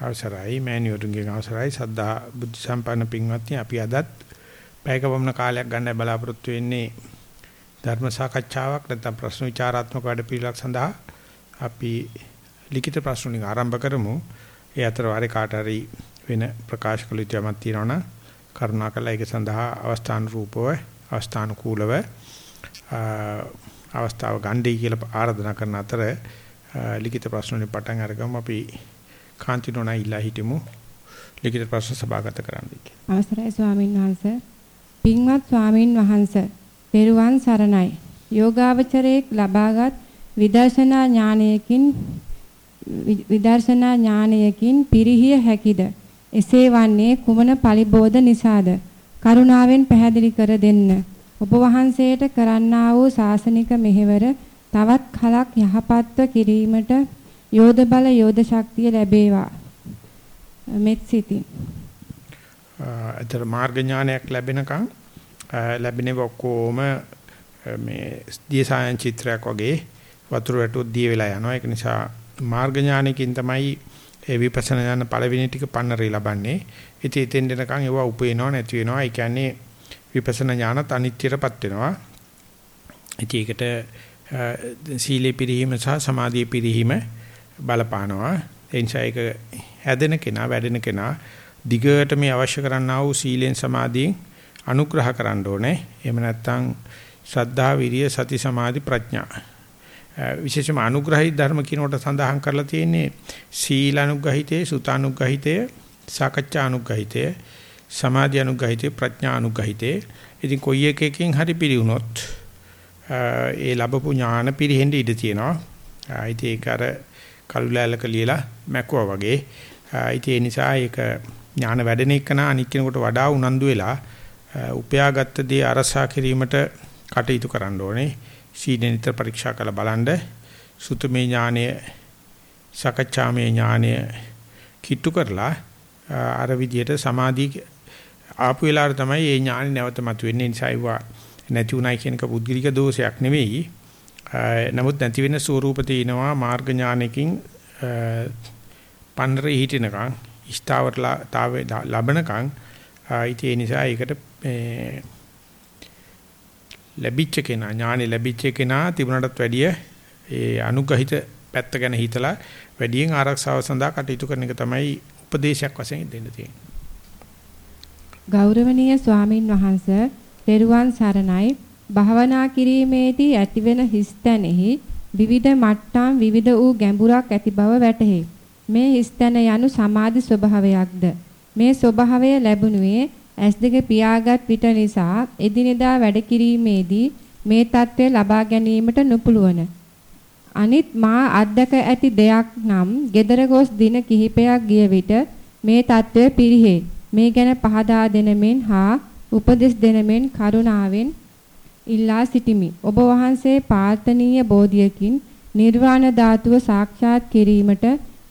අවසරයි. මෑණියෝරුන්ගේ අවසරයි. සද්ධා බුද්ධ සම්පන්න පින්වත්නි අපි අදත් පැයක වමන කාලයක් ගන්න බලාපොරොත්තු වෙන්නේ ධර්ම සාකච්ඡාවක් නැත්නම් ප්‍රශ්න විචාරාත්මක වැඩපිළිවෙලක් සඳහා අපි ලිඛිත ප්‍රශ්න වලින් ආරම්භ කරමු. ඒ අතර වාරේ කාට හරි වෙන ප්‍රකාශ කළ යුතු යමක් තියෙනවා නම් කරුණාකරලා ඒක සඳහා අවස්ථාන රූපව අවස්ථානුකූලව අවස්ථාව ගන්නයි කියලා ආරාධනා කරන අතර ලිඛිත ප්‍රශ්න වලින් පටන් අරගමු. අපි කාන්තිනෝනා ඉල්ලා හිටමු ලිඛිත ප්‍රශ්න සභාගත කරන්න කියලා. අවසරයි ස්වාමින් වහන්සේ. පින්වත් ස්වාමින් වහන්සේ. පෙරුවන් සරණයි. යෝගාවචරයේ ලබාගත් විදර්ශනා ඥානයකින් විදර්ශනා ඥානයකින් පිරිහිය හැකිද? එසේ වන්නේ කුමන පරිබෝධ නිසාද? කරුණාවෙන් පැහැදිලි කර දෙන්න. ඔබ වහන්සේට කරන්නා වූ සාසනික මෙහෙවර තවත් කලක් යහපත්ව කිරීමට යෝධ බල යෝධ ශක්තිය ලැබේවා. මෙත් සිතින්. අතර මාර්ග ඥානයක් ලැබෙනකන් ලැබෙනේ ඔක්කොම මේ දියසයන් චිත්‍රයක් වගේ වතුර වැටුවොත් දිය වෙලා යනවා. ඒක නිසා මාර්ග ඥානකින් තමයි ඒ විපස්සනා ඥාන පළවෙනි ටික පන්නරේ ලබන්නේ. ඉතින් එතෙන් දෙනකන් ඒවා උපේනව නැති වෙනවා. ඒ කියන්නේ විපස්සනා ඥානත් අනිත්‍යයටපත් වෙනවා. ඉතින් ඒකට සීලේ පිරිහීම සහ සමාධියේ පිරිහීම බලපානවා. ඒ නිසා ඒක හැදෙන කෙනා වැඩෙන කෙනා දිගට මේ අවශ්‍ය කරන්නා වූ සීලෙන් සමාධියෙන් අනුග්‍රහ කරන්න ඕනේ. එහෙම නැත්නම් ශ්‍රද්ධා, විරිය, සති, සමාධි, ප්‍රඥා. විශේෂම අනුග්‍රහී ධර්ම කිනෝට සඳහන් කරලා තියෙන්නේ සීල අනුග්‍රහිතේ, සුත අනුග්‍රහිතේ, සාකච්ඡා අනුග්‍රහිතේ, සමාධි අනුග්‍රහිතේ, ප්‍රඥා අනුග්‍රහිතේ. ඉතින් කොයි එකකින් හරි පිළිවුනොත් ඒ ලැබපු ඥාන පිරෙහෙන්න ඉඩ තියෙනවා. ඉතින් ඒක අර කල්ුලැලක ලියලා මැකුවා වගේ. ඉතින් ඒ නිසා ඒක ඥාන වැඩෙන එකන අනික් කෙනෙකුට වඩා උනන්දු වෙලා උපයාගත් දේ අරසා කිරීමට කටයුතු කරන්න ඕනේ. සීනෙනිතර පරීක්ෂා කරලා බලන්න සුතමේ ඥානය සකච්ඡාමේ ඥානය කිට්ටු කරලා අර විදියට සමාධි ආපු වෙලාවට තමයි මේ ඥානෙ නැවත මතුවෙන්නේ. නිසා ඒවා නැති උනායි කියන එක පුද්ගලික දෝෂයක් නෙවෙයි. නමුත් නැති වෙන ස්වරූප තිනවා මාර්ග ඥානකින් පන්නරේ හිටිනකන් ස්ථාවරතාවේ ලබනකන් ඉතින් ඒ නිසා ඒකට ලැබිච්ච කෙනා ඥානෙ ලැබිච්ච කෙනා තිබුණටත් වැඩිය ඒ අනුගහිත පැත්ත ගැන හිතලා වැඩියෙන් ආරක්ෂාව සඳහා කටයුතු කරන එක තමයි උපදේශයක් වශයෙන් දෙන්න තියෙන්නේ. ගෞරවනීය ස්වාමින් වහන්සේ පෙරුවන් සරණයි භාවනා කිරීමේදී ඇතිවෙන හිස්තැනෙහි විවිධ මට්ටම් විවිධ වූ ගැඹුරක් ඇති බව වැටහේ. මේ හිස්තැන යනු සමාධි ස්වභාවයක්ද. මේ ස්වභාවය ලැබුණුවේ ඇස් දෙක පියාගත් විට නිසා එදිනෙදා වැඩ කිරීමේදී මේ தත්ත්වය ලබා ගැනීමට නොපුළුවන. අනිත් මා අත්දක ඇති දෙයක් නම් gedara gos දින කිහිපයක් ගිය විට මේ தත්ත්වය පිරිහේ. මේ ගැන පහදා දෙනමෙන් හා උපදෙස් දෙනමෙන් කරුණාවෙන් ඉල්ලා සිටිමි. ඔබ වහන්සේ පාර්ථනීය බෝධියකින් නිර්වාණ ධාතුව සාක්ෂාත් කිරීමට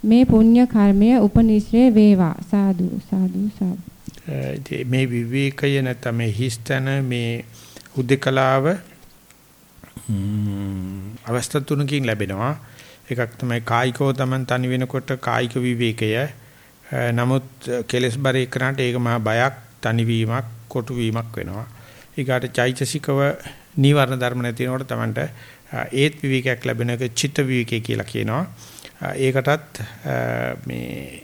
මේ පුණ්‍ය කර්මය උපනිශ්‍රේ වේවා. සාදු සාදු සාදු. මේ විවේකය නැත්නම් මේ හිස්තන මේ උද්දකලාව අවස්ථා තුනකින් ලැබෙනවා. එකක් තමයි කායිකව තමන් තනි වෙනකොට කායික විවේකය. නමුත් කෙලස් බර එකනට ඒක මහා බයක් තනිවීමක් කොටු වීමක් වෙනවා. ඊගාට චෛතසිකව නීවරණ ධර්ම නැති වෙනකොට Tamanට ඒත් විවේකයක් ලැබෙන එක චිත්ත විවේකය කියලා කියනවා. ඒකටත් මේ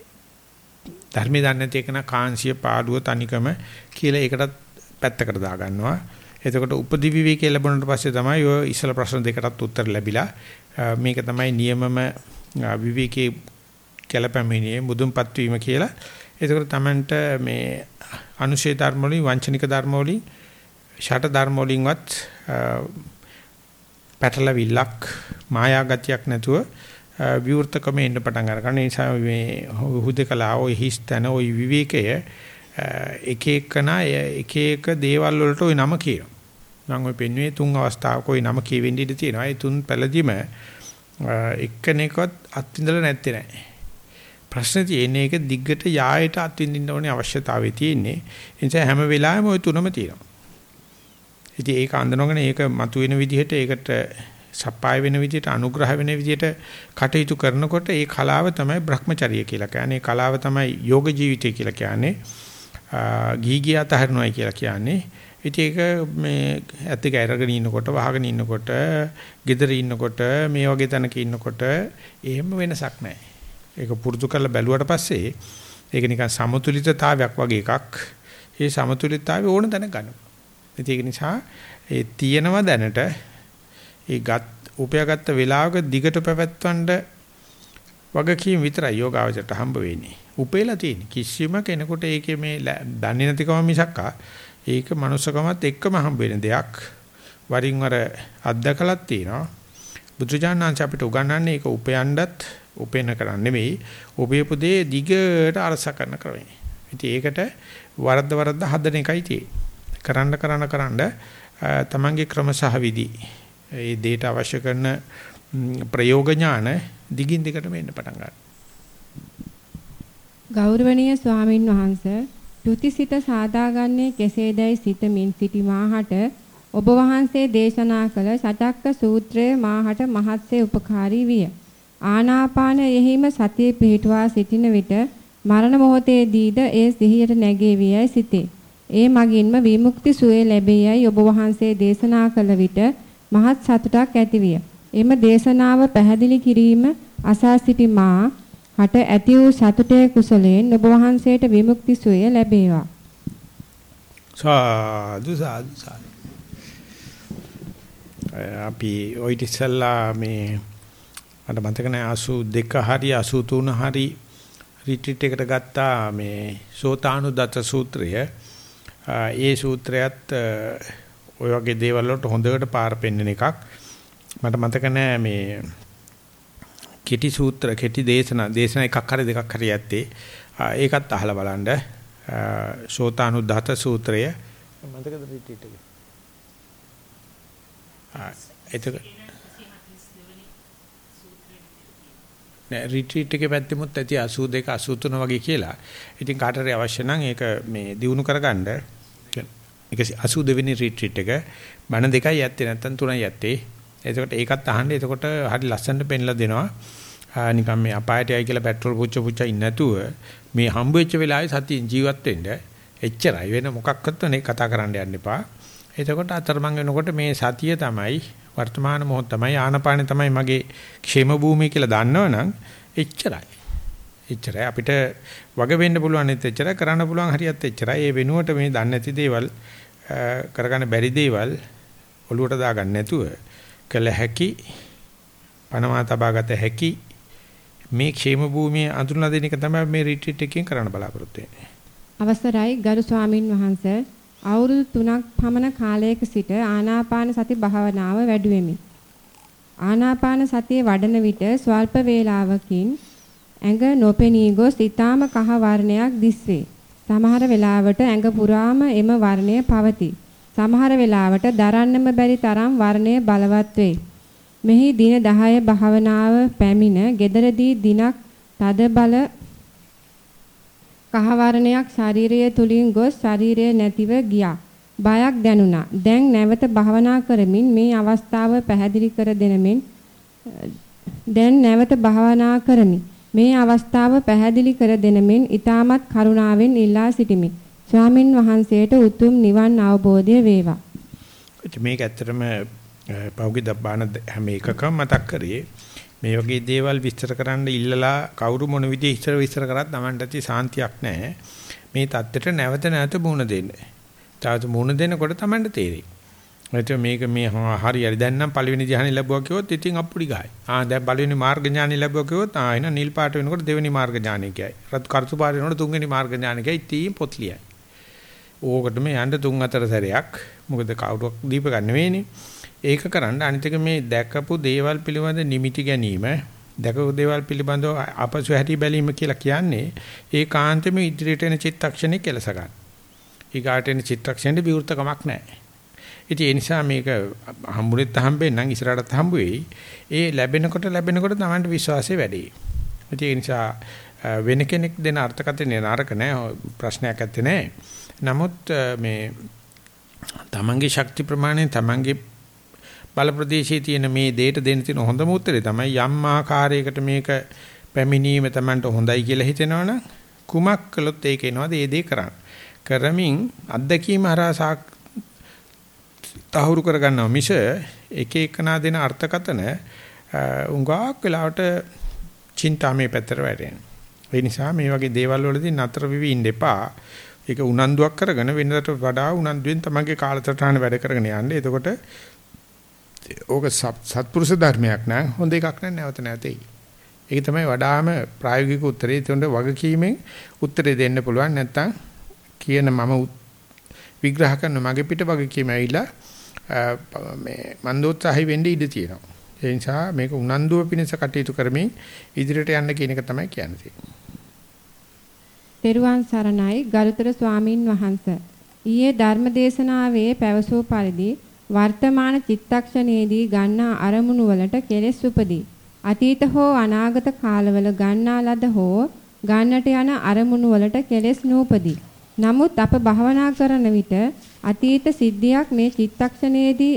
ධර්මයේ දන්නේ නැති එකන කාංශිය පාඩුව තනිකම කියලා ඒකටත් පැත්තකට දා ගන්නවා. එතකොට උපදි විවේකයේ ලැබුණාට පස්සේ තමයි ඔය ඉස්සල ප්‍රශ්න දෙකටත් උත්තර ලැබිලා මේක තමයි නියමම විවේකයේ කැළපැමිණියේ මුදුන්පත් වීම කියලා. එතකොට Tamanට මේ අනුශේ ධර්ම වලින් වංචනික ධර්ම වලින් ෂට ධර්ම වලින්වත් පැටලවිල්ලක් මායාගතියක් නැතුව විවෘතකම එන්න පටන් ගන්න. ඒ නිසා මේ හුදකලා ඔය හිස්තන ඔය විවේකය එක එකනා එක එක දේවල් වලට ওই නම කියනවා. මම ඔය පෙන්වුවේ තුන් අවස්ථාවක ওই නම කියවෙන්න ඉඩ තියෙනවා. ඒ තුන් පළදීම එක්කෙනෙක්වත් අත්විඳලා නැත්තේ නෑ. ප්‍රශ්නේ තියෙන්නේ ඒක දිග්ගට යායට අත්විඳින්න ඕනේ අවශ්‍යතාවය තියෙන්නේ. ඒ නිසා හැම වෙලාවෙම ওই තුනම තියෙනවා. ඉතින් ඒක අඳනගෙන ඒක මතුවෙන විදිහට ඒකට සප්පාය වෙන විදිහට අනුග්‍රහ වෙන විදිහට කටයුතු කරනකොට ඒ කලාව තමයි Brahmacharya කියලා කියන්නේ. කලාව තමයි යෝග ජීවිතය කියලා කියන්නේ. ගීගිය අතහරිනවයි කියලා කියන්නේ. ඉතින් ඒක මේ ඇත්ත එක අරගෙන ඉන්නකොට වහගෙන ඉන්නකොට gedara ඉන්නකොට මේ වගේ තැනක ඉන්නකොට එහෙම වෙනසක් නැහැ. ඒක පුරුදු කරලා බැලුවට පස්සේ ඒක නිකන් සමතුලිතතාවයක් වගේ එකක්. ඒ සමතුලිතතාවය ඕන තැන ගන්නවා. ඒක නිසා ඒ තියෙනවා දැනට ඒ ගත් උපයාගත්ත වෙලාවක දිගට පැවැත්වන්න වගකීම් විතරයි යෝගාවචරයට හම්බ වෙන්නේ. උපේලා තියෙන කිසිම කෙනෙකුට ඒකේ මේ දන්නේ නැතිකම මිසක්කා ඒක මනුස්සකමත් එක්කම හම්බ වෙන දෙයක්. වරින් වර අත්දකලක් තියෙනවා. බුදුජානනාංශ අපිට උගන්වන්නේ ඒක උපයන්නත් උපේන කරන්නේ නෙමෙයි. උපයපු දේ දිගට අරස කරන ක්‍රමය. ඉතින් ඒකට වරද්ද වරද්ද හදන එකයි තියෙන්නේ. කරන්න කරන්න කරන්න තමන්ගේ ක්‍රම සහ විදි ඒ දේට අවශ්‍ය කරන ප්‍රයෝග ඥාන දිගින් දිගටම එන්න පටන් ගන්නවා. ගෞරවනීය ස්වාමින් වහන්සේ ත්‍ුතිසිත සාදාගන්නේ කෙසේදයි සිතමින් සිටි මාහට ඔබ වහන්සේ දේශනා කළ සතක්ක සූත්‍රය මාහට මහත්සේ උපකාරී විය. ආනාපාන යෙහිම සතිය පිහිටුවා සිටින විට මරණ මොහොතේදීද ඒ සිහියට නැගෙවියයි සිතේ. ඒ මගින්ම විමුක්ති සුවය ලැබෙයයි ඔබ වහන්සේ දේශනා කළ විට මහත් සතුටක් ඇතිවිය. එම දේශනාව පැහැදිලි කිරීම අසා සිටි මා හට ඇති වූ සතුටේ කුසලයෙන් ඔබ වහන්සේට විමුක්ති සුවය ලැබේවා. සාදු සාදු සාදු. අපි ඔය ඉතිසල්ලා මේ මට මතක නැහැ 82 හරි 83 හරි රිට්‍රීට් එකට ගත්තා මේ සෝතානුදත්ත සූත්‍රය. ඒ සූත්‍රයත් ඔය වගේ දේවල් වලට හොඳට පාර පෙන්නන එකක්. මට මතක නැහැ මේ කෙටි සූත්‍ර කෙටි දේශනා දේශනා එකක් හරි දෙකක් හරි ඇත්තේ. ඒකත් අහලා බලන්න. ශෝතානුද්ධත සූත්‍රය. මතකද රිට්‍රීට් එක? ආ ඒක නෑ රිට්‍රීට් එකේ පැත්තෙමුත් ඇති 82 83 වගේ කියලා. ඉතින් කාටරි අවශ්‍ය නම් ඒක මේ දිනු කරගන්න ඒක 82 වෙනි රිට්‍රීට් එක බණ දෙකයි ඇත්තේ නැත්තම් තුනයි ඇත්තේ. එතකොට ඒකත් අහන්න. එතකොට හරි ලස්සනට පෙන්ලා දෙනවා. නිකන් මේ අපායට යයි කියලා පෙට්‍රල් පුච්ච පුච්ච ඉන්නේ නැතුව මේ හම්බ වෙච්ච වෙලාවේ සතියෙන් ජීවත් වෙන්න එච්චරයි වෙන මොකක්වත් නේ කතා කරන්න යන්න එපා. එතකොට අතරමං වෙනකොට මේ සතිය තමයි වර්තමාන මොහොත තමයි ආනපාන තමයි මගේ ക്ഷേම භූමිය කියලා දන්නවනම් එච්චරයි. එච්චරයි අපිට වග වෙන්න පුළුවන් ඒත් එච්චරයි කරන්න පුළුවන් හරියත් එච්චරයි. ඒ වෙනුවට මේ දන්නේ නැති දේවල් කරගන්න බැරි දේවල් ඔලුවට දාගන්න නැතුව කළ හැකි පනවා තබාගත හැකි මේ ക്ഷേම භූමිය අඳුරලා දෙන එක තමයි මේ රිට්‍රීට් එකකින් කරන්න බලාපොරොත්තු වෙන්නේ. අවසරයි ගරු ස්වාමින් වහන්සේ අවුරුදු 3ක් පමණ කාලයක සිට ආනාපාන සති භාවනාව වැඩුවෙමි. ආනාපාන සතිය වඩන විට ස්වල්ප වේලාවකින් ඇඟ නොපෙනී ගොස් ඊටාම කහ වර්ණයක් දිස්වේ. සමහර වෙලාවට ඇඟ පුරාම එම වර්ණය පවතී. සමහර වෙලාවට දරන්නම බැරි තරම් වර්ණය බලවත් වේ. මෙහි දින 10 භාවනාව පැමිණ gederදී දිනක් තද බල කහවරණයක් ශරීරය තුලින් ගොස් ශරීරය නැතිව ගියා. බයක් දැනුණා. දැන් නැවත භාවනා කරමින් මේ අවස්ථාව පැහැදිලි කර දෙනමින් දැන් නැවත භාවනා කරමි. මේ අවස්ථාව පැහැදිලි කර දෙනමින් ඊටමත් කරුණාවෙන් ඉල්ලා සිටිමි. ස්වාමින් වහන්සේට උතුම් නිවන් අවබෝධය වේවා. මේක ඇත්තටම පෞගි දබ්බාන හැම එකකම මතක් කරේ මේ වගේ දේවල් විස්තර කරන්න ඉල්ලලා කවුරු මොන විදිහේ ඉස්සර විස්තර කරත් Tamanට ඇති සාන්තියක් නැහැ. මේ தත්තෙට නැවත නැවත මුණ දෙන්න. තාවත මුණ දෙනකොට Tamanට තේරෙයි. එතකොට මේක මේ හරි හරි දැන් නම් පළවෙනි ධ්‍යානෙ ලැබුවා කිව්වොත් ඉතින් අප්පුඩි ගහයි. ආ දැන් පළවෙනි මාර්ග ඥානෙ ලැබුවා කිව්වොත් ආ එන නිල් පාට වෙනකොට දෙවෙනි මාර්ග ඥානෙ කියයි. රත් කරතු පාට වෙනකොට තුන්වෙනි මාර්ග ඥානෙ කියයි. ඉතින් පොත් ලියයි. ඕකටම යන්න තුන් හතර සැරයක්. මොකද කවුරුක් දීප ගන්න වෙන්නේ. ඒක කරන්න අනිත් එක මේ දැකපු දේවල් පිළිබඳ නිමිති ගැනීම දැකපු දේවල් පිළිබඳව අපසු හැටි බැලීම කියලා කියන්නේ ඒ කාන්තෙම ඉදිරියට එන චිත්තක්ෂණේ කෙලස ගන්න. ඊගාට එන චිත්තක්ෂණේ විවෘතකමක් නැහැ. ඉතින් ඒ නිසා මේක හම්බුනේත් හම්බෙන්නම් ඉස්සරහටත් හම්බ වෙයි. ඒ ලැබෙනකොට ලැබෙනකොට Tamanට විශ්වාසය වැඩි. ඉතින් ඒ නිසා වෙන කෙනෙක් දෙන අර්ථකථනය නරක නෑ ප්‍රශ්නයක් ඇත්තේ නෑ. නමුත් මේ Tamanගේ ශක්ති ප්‍රමාණය Tamanගේ බල ප්‍රදේශයේ තියෙන මේ දෙයට දෙන්න තියෙන හොඳම උත්තරේ තමයි යම් ආකාරයකට මේක පැමිණීම Tamanට හොඳයි කියලා හිතෙනවනම් කුමක් කළොත් ඒක එනවාද ඒ දේ කරන්න. කරමින් අත්දැකීම හරහා තහවුරු කරගන්නවා මිස එක එකනා දෙන අර්ථකතන උඟාක් වෙලාවට චින්තාමේ පැත්තට වැටෙනවා. ඒ නිසා මේ වගේ දේවල් වලදී නතර වෙවි ඉන්න එපා. ඒක උනන්දුවක් කරගෙන වෙනදට වඩා උනන්දුවෙන් තමන්ගේ කාලසටහන වැඩ කරගෙන යන්න. එතකොට ඕක සත්පුරුෂ ධර්මයක් නෑ හොඳ එකක් නෑ නැවත නැතේ. ඒක තමයි වඩාම ප්‍රායෝගික උත්තරේ. ඒතොಂಡ වගකීමෙන් උත්තරේ දෙන්න පුළුවන් නැත්නම් කියන මම විග්‍රහ කරන මගේ පිට වගකීම ඇවිල්ලා මේ මන්දෝත්සාහි වෙන්න ඉඩ තියෙනවා. ඒ නිසා මේක උනන්දුව පිණිස කටයුතු කරමින් ඉදිරියට යන්න කියන එක තමයි කියන්නේ. තෙරුවන් සරණයි ගරුතර ස්වාමින් වහන්සේ. ඊයේ ධර්මදේශනාවේ පැවසූ පරිදි වර්තමාන චිත්තක්ෂණයේදී ගන්නා අරමුණු වලට කෙලෙස් උපදී. අතීත හෝ අනාගත කාලවල ගන්නා ලද හෝ ගන්නට යන අරමුණු වලට කෙලෙස් නූපදී. නමුත් අප භවනා කරන විට අතීත සිද්ධියක් මේ චිත්තක්ෂණයේදී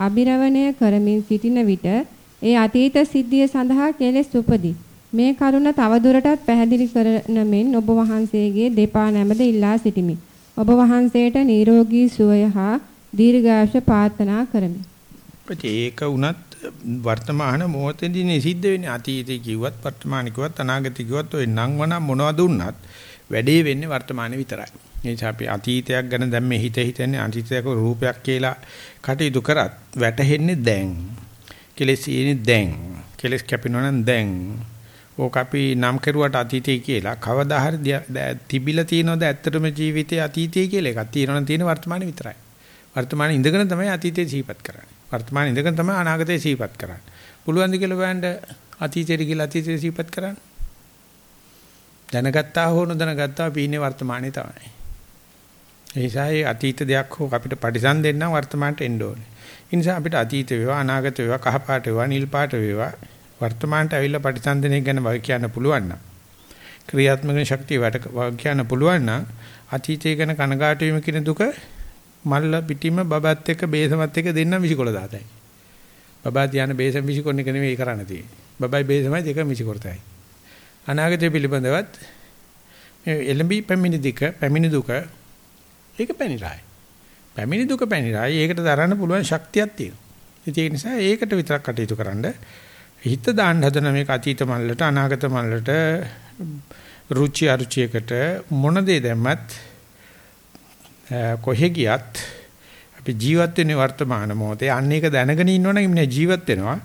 අබිරවණය කරමින් සිටින විට ඒ අතීත සිද්ධිය සඳහා කෙලෙස් උපදී. මේ කරුණ තවදුරටත් පැහැදිලි කරන මෙන් ඔබ වහන්සේගේ දෙපා නැමද ඉල්ලා සිටිමි. ඔබ වහන්සේට නිරෝගී සුවය හා දීර්ඝායුෂ ප්‍රාර්ථනා කරමි. ඒක උනත් වර්තමාන මොහොතේදී සිද්ධ වෙන්නේ අතීතේ කිව්වත් වර්තමාන කිව්වත් අනාගතේ කිව්වත් ඔය නම් වනම් මොනවද උන්නත් වැඩේ වෙන්නේ වර්තමානයේ විතරයි. ඒ නිසා අපි අතීතයක් ගැන දැන් මේ හිත හිතන්නේ අතීතයක රූපයක් කියලා කටයුතු කරත් වැටහෙන්නේ දැන්. කෙලෙස් ඉන්නේ දැන්. කෙලෙස් කැපෙනවා නම් දැන්. ඕක අපි නම් කරුවට අතීතය කියලා කවදා හරි තිබිලා තියෙනවද ඇත්තටම ජීවිතයේ අතීතය කියලා එකක් තියෙනවනම් තියෙන වර්තමානයේ විතරයි. වර්තමානයේ ඉඳගෙන තමයි අතීතය සිහිපත් කරන්නේ. වර්තමානයේ ඉඳගෙන තමයි අනාගතය සිහිපත් කරන්නේ. පුළුවන් ද කියලා බලන්න අතීතයට කියලා අතීතය සිහිපත් කරන්න. දැනගත්තා හෝ නොදැනගත්තා අපි ඉන්නේ වර්තමානයේ තමයි. ඒ නිසා ඒ අතීත දෙයක් හෝ අපිට පරිසම් දෙන්න වර්තමානට එන්න ඕනේ. ඒ නිසා අපිට අතීත වේවා අනාගත වේවා කහ පාට වේවා නිල් පාට වේවා වර්තමානට ඇවිල්ලා පරිසම්දනය ගැන වග කියන්න පුළුවන් නම් ක්‍රියාත්මක ශක්තිය වැඩ වග කියන්න පුළුවන් නම් අතීතය ගැන කනගාටු වීම කියන දුක මල්ල පිටිම බබත් එක්ක බේසමත් එක්ක දෙන්න විසිකොල දාතයි. බබා තියන බේසම විසිකොන්න එක නෙවෙයි කරන්න තියෙන්නේ. බබයි බේසමයි දෙක විසිකොරතයි. අනාගතය පිළිබඳවත් මේ එළඹි පැමිණි දික පැමිණි දුක ඒක පැනිරායි. පැමිණි දුක පැනිරායි. ඒකට දරන්න පුළුවන් ශක්තියක් තියෙනවා. ඒ නිසා ඒකට විතරක් කටයුතු කරන්න හිත දාන්න හදන මේක අතීත මල්ලට අනාගත මල්ලට රුචි අරුචියකට මොන දේ දැම්මත් කොහෙ ගියත් අපි ජීවත් වෙන්නේ වර්තමාන මොහොතේ අන්න ඒක දැනගෙන ඉන්නවනම් ඉන්නේ ජීවත් වෙනවා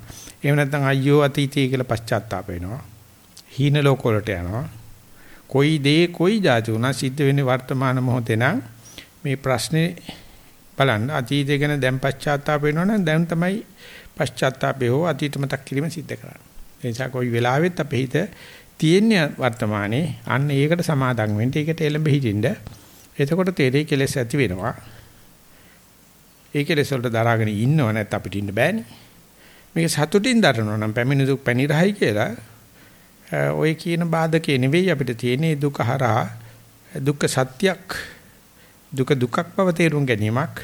එහෙම නැත්නම් අයියෝ අතීතය කියලා පශ්චාත්තාප වෙනවා හීන ලෝක වලට යනවා කොයි දේ කොයි જાති උනා සිද්ධ වෙන්නේ වර්තමාන මොහොතේ නම් මේ ප්‍රශ්නේ බලන්න අතීතය ගැන දැන් පශ්චාත්තාප වෙනවනම් දැන් තමයි පශ්චාත්තාපේ හෝ අතීත මතක් කිරීම සිද්ධ කරන්නේ. ඒ නිසා කොයි වෙලාවෙත් අපේ හිත තියෙන්නේ වර්තමානයේ අන්න ඒකට සමාදම් වෙන්න ඒකට එළඹ හිටින්න. එතකොට තේරෙයි කෙලෙස් ඇති වෙනවා. ඒ කෙලෙස් වලට දරාගෙන ඉන්නව නැත්නම් අපිට ඉන්න බෑනේ. මේක සතුටින් දරනවා නම් පැමිණි දුක් පැනිරහයි කියලා ඔය කියන බාධකේ නෙවෙයි අපිට තියෙන්නේ දුක හරහා දුක්ඛ සත්‍යක් දුක දුකක් බව තේරුම් ගැනීමක්.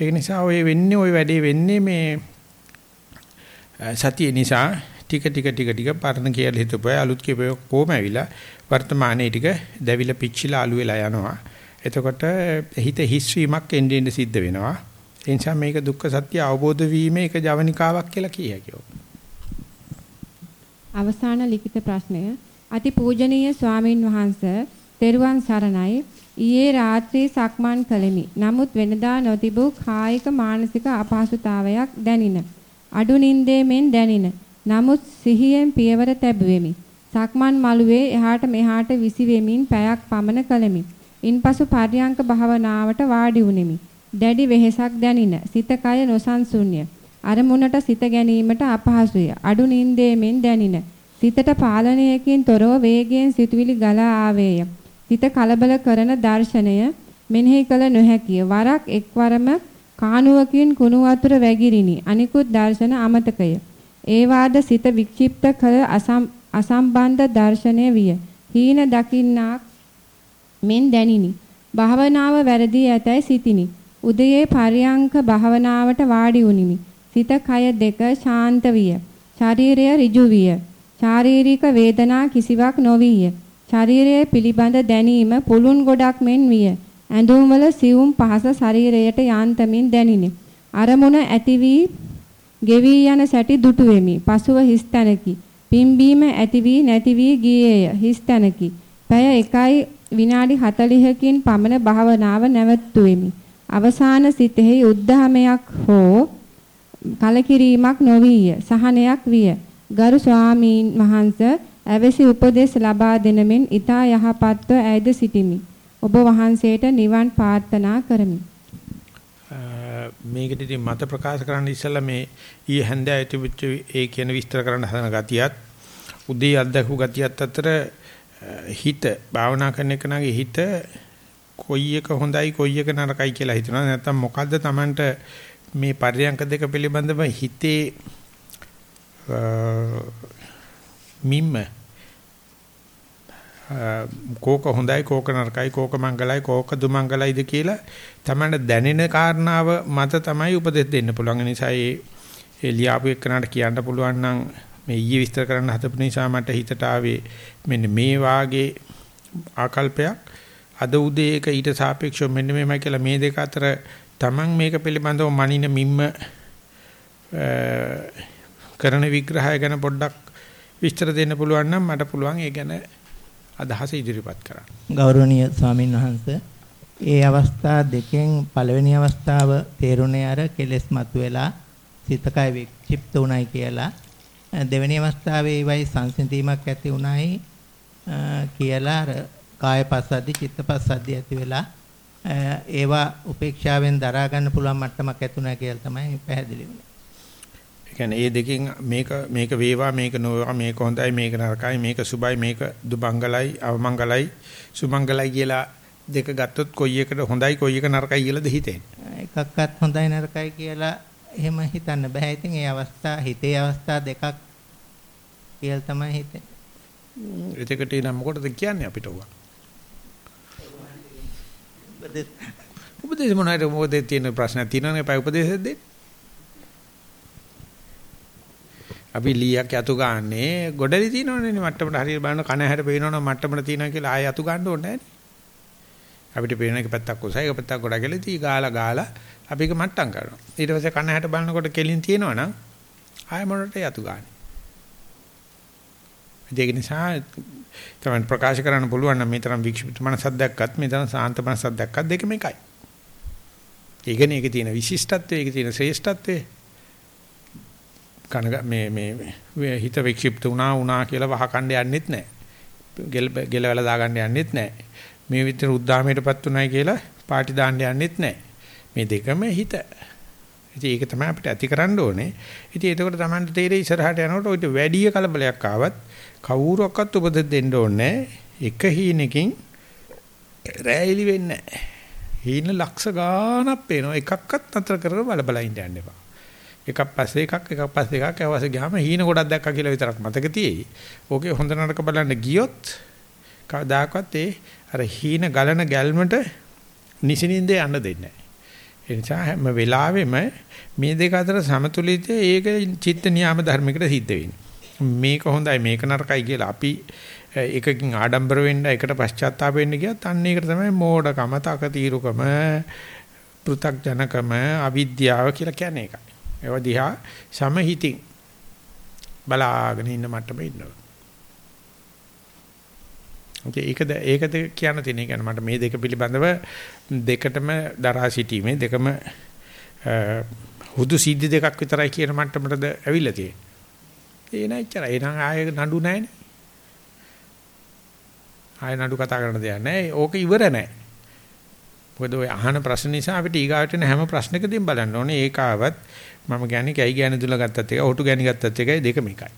ඒක නිසා ඔය වෙන්නේ ওই වැඩේ වෙන්නේ මේ සතිය නිසා ටික ටික ටික ටික පරණ කියලා හිතපුවා අලුත් කියපේ කොහොම ඇවිලා වර්තමානයේ ටික දැවිලා පිච්චිලා අලු වෙලා යනවා. එතකොට හිත හිස්වීමක් එන්නේ එන්නේ සිද්ධ වෙනවා. ඒ නිසා මේක දුක්ඛ සත්‍ය අවබෝධ වීමේ එක ජවනිකාවක් කියලා කිය හැකියි. අවසාන ලිඛිත ප්‍රශ්නය අති පූජනීය ස්වාමින් වහන්සේ තෙරුවන් සරණයි ඊයේ රාත්‍රී සක්මන් කළෙමි. නමුත් වෙනදා නොතිබූ කායික මානසික අපහසුතාවයක් දැනින. අඩු නින්දේ මෙන් දැනින. නමුත් සිහියෙන් පියවර තැබුවෙමි. සක්මන් මළුවේ එහාට මෙහාට විසිවෙමින් පැයක් පමණ කළෙමි. ඉන්පසු පර්යංක භාවනාවට වාඩි වුනිමි. දැඩි වෙහෙසක් දැනින. සිත කය නොසන්සුන්ය. අරමුණට සිත ගැනීමට අපහසුය. අඩු නින්දේ මෙන් දැනින. සිතට පාලනයකින් තොරව වේගයෙන් සිතුවිලි ගලා ආවේය. සිත කලබල කරන දර්ශනය මෙනෙහි කළ නොහැකිය. වරක් එක්වරම කානුවකින් කුණු වතුර වැగిරිනි. අනිකුත් දර්ශන අමතකය. ඒ වාද සිත වික්ෂිප්ත කළ අසම්බන්ධ දර්ශනය විය. හීන දකින්නාක් මෙන් දැනිනි. භාවනාව වැරදී ඇතැයි සිතිනි. උදයේ පරියංක භාවනාවට වාඩි වුනිමි. සිත කය දෙක ශාන්ත විය. ශරීරය ඍජු විය. ශාරීරික වේදනා කිසිවක් නොවිය. ශරීරයේ පිළිබඳ දැනීම පුළුන් ගොඩක් මෙන් විය. ඇඳුම් වල සියුම් පහස ශරීරයට යාන්තමින් දැනිනි. අරමුණ ඇති වී ගෙවි යන සැටි දුටු වෙමි. පසුව හිස් තැනකි. පිම්බීම ඇති වී නැති වී ගියේය. හිස් තැනකි. පැය 1යි විනාඩි 40කින් පමණ භාවනාව නැවතුෙමි. අවසාන සිතෙහි උද්ධහමයක් හෝ කලකිරීමක් නොවිය. සහනයක් විය. ගරු ස්වාමීන් වහන්සේ ඇවැසි උපදෙස් ලබා දෙන මෙන් ඊතා යහපත්ව ඇයද සිටිමි. ඔබ වහන්සේට නිවන් ප්‍රාර්ථනා කරමි. මේකෙදි ඉතින් මත ප්‍රකාශ කරන්න ඉස්සෙල්ලා මේ ඊ හැන්දෑ තිබිච්ච ඒ කියන විස්තර කරන්න හදන ගතියත් උදේ අත්දැකපු ගතියත් අතර හිත භාවනා කරන එකනගේ හිත කොයි එක හොඳයි කොයි එක නරකයි කියලා හිතනවා නැත්නම් මොකද්ද Tamanට මේ පරියන්ක දෙක පිළිබඳව හිතේ මිම්ම කෝක හොඳයි කෝක නරකයි කෝක මංගලයි කෝක දුමංගලයිද කියලා තමයි දැනෙන කාරණාව මත තමයි උපදෙස් දෙන්න පුළුවන්. නිසා ඒ ලියාපු එක්කනට කියන්න පුළුවන් නම් මේ ඊයේ විස්තර කරන්න හදපු නිසා මට හිතට ආවේ මෙන්න මේ වාගේ ආකල්පයක් අද උදේ එක ඊට සාපේක්ෂව මෙන්න මේමයි කියලා මේ දෙක අතර Taman මේක පිළිබඳව මනින මිම්ම කරන විග්‍රහය ගැන පොඩ්ඩක් විස්තර දෙන්න පුළුවන් නම් මට පුළුවන් ඒ ගැන අදහස ඉදිරිපත් කරන්න. ගෞරවනීය ස්වාමින් වහන්සේ ඒ අවස්ථා දෙකෙන් පළවෙනි අවස්ථාව තේරුණේ අර කෙලෙස් මතුවෙලා සිතකය වික්ෂිප්ත උනායි කියලා දෙවෙනි අවස්ථාවේ ඒවයි සංසිඳීමක් ඇති උනායි කියලා අර කාය පස්සද්ධි චිත්ත පස්සද්ධි ඇති වෙලා ඒවා උපේක්ෂාවෙන් දරා ගන්න පුළුවන් මට්ටමක් ඇතුණා කියලා තමයි පැහැදිලි වුනේ. කියන්නේ ඒ දෙකෙන් මේක මේක වේවා මේක නොවේවා මේක හොඳයි මේක නරකයි මේක සුබයි මේක දුබංගලයි අවමංගලයි සුමංගලයි කියලා දෙක ගත්තොත් කොයි එකට හොඳයි කොයි එක නරකයි කියලාද හිතෙන්නේ? එකක්වත් හොඳයි නරකයි කියලා එහෙම හිතන්න බෑ. ඉතින් ඒ අවස්ථා හිතේ අවස්ථා දෙකක් කියලා තමයි හිතෙන්නේ. එතකොට නම් මොකටද කියන්නේ අපිට උවා උපදේශ. මොනවාට මොකද තියෙන ප්‍රශ්න තියෙනවනේ පය උපදේශ දෙන්නේ අපි ලීයක් යතු ගන්නනේ ගොඩලි තියෙනවනේ මට්ටමට හරියට බලන කන හැට පේනවනම් මට්ටමට තියෙනවා කියලා ආය යතු ගන්න ඕනේ නැහැ අපිට පේන එක පැත්තක් උසයි එක පැත්තක් ගොඩ කියලා තී ගාලා ගාලා අපි ඒක මට්ටම් කරනවා. ඊට පස්සේ කන හැට බලනකොට කෙලින් තියෙනවනම් ආය මොනට යතු ගන්න. ඒක නිසා තමයි ප්‍රකාශ කරන්න පුළුවන් නම් මේ තරම් වික්ෂිප්ත මනසක් දැක්කත් මේ තරම් සාන්ත මනසක් දැක්කත් දෙකම එකයි. ඒකනේ ඒකේ තියෙන විශිෂ්ටත්වය ඒකේ තියෙන ශ්‍රේෂ්ඨත්වය. කන මේ මේ හිත වික්ෂිප්ත වුණා වුණා කියලා වහකණ්ඩ යන්නෙත් නැහැ. ගෙල ගෙලවල දාගන්න යන්නෙත් නැහැ. මේ විතර උද්දාමයටපත් උනායි කියලා පාටි දාන්න යන්නෙත් නැහැ. මේ දෙකම හිත. ඉතින් ඒක තමයි අපිට ඇති කරන්න ඕනේ. ඉතින් එතකොට Tamanට තේරෙයි ඉස්සරහට යනකොට ඔයිට වැඩි කලබලයක් ආවත් කවුරුවක්වත් උපදෙස් දෙන්න ඕනේ එක හීනකින් රැයිලි වෙන්නේ නැහැ. හීන ලක්ෂ ගාණක් පේනවා එකක්වත් අතර කරලා බල බල ඉන්න යන්න එපා. එකක් පස්සේ එකක් එකක් පස්සේ එකක් ඇවසේ ගියාම හීන ගොඩක් දැක්කා කියලා විතරක් මතක තියෙයි. ඕකේ හොඳ නරක බලන්න ගියොත් කවදාකවත් ඒ අර හීන ගලන ගැල්මට නිසිනින්ද යන්න දෙන්නේ නැහැ. ඒ නිසා හැම වෙලාවෙම මේ දෙක අතර සමතුලිතය ඒක චිත්ත නියාම ධර්මයකට සිද්ධ වෙන්නේ. මේක හොඳයි මේක නරකයි කියලා අපි එකකින් ආඩම්බර වෙන්න එකට පශ්චාත්තාප වෙන්න ගියත් අන්න ඒකට තමයි මෝඩකම, තකතිරුකම, පෘ탁ජනකම, අවිද්‍යාව කියලා කියන්නේ ඒකයි. ඒවා දිහා සමහිතින් බලාගෙන ඉන්න මට්ටමේ ඉන්නවා. ඕකේ ඒකද ඒකද කියන්න තියෙන එක මට මේ දෙක පිළිබඳව දෙකටම දරා සිටීමේ දෙකම හුදු සිද්ධි දෙකක් විතරයි කියන මට්ටමටද ඇවිල්ලා තියෙන්නේ. ඒ නෑච්චරයි. එහෙනම් ආයෙ නඩු නෑනේ. ආයෙ නඩු කතා කරන්න දෙයක් නෑ. ඕක ඉවර නෑ. මොකද ඔය අහන ප්‍රශ්න නිසා අපිට ඊගාවට එන හැම ප්‍රශ්නකදීම බලන්න ඕනේ ඒකාවත් මම කියන්නේ කැයි ගෑනි දුල ගත්තත් එකයි ඔටු ගෑනි ගත්තත් එකයි දෙකම එකයි.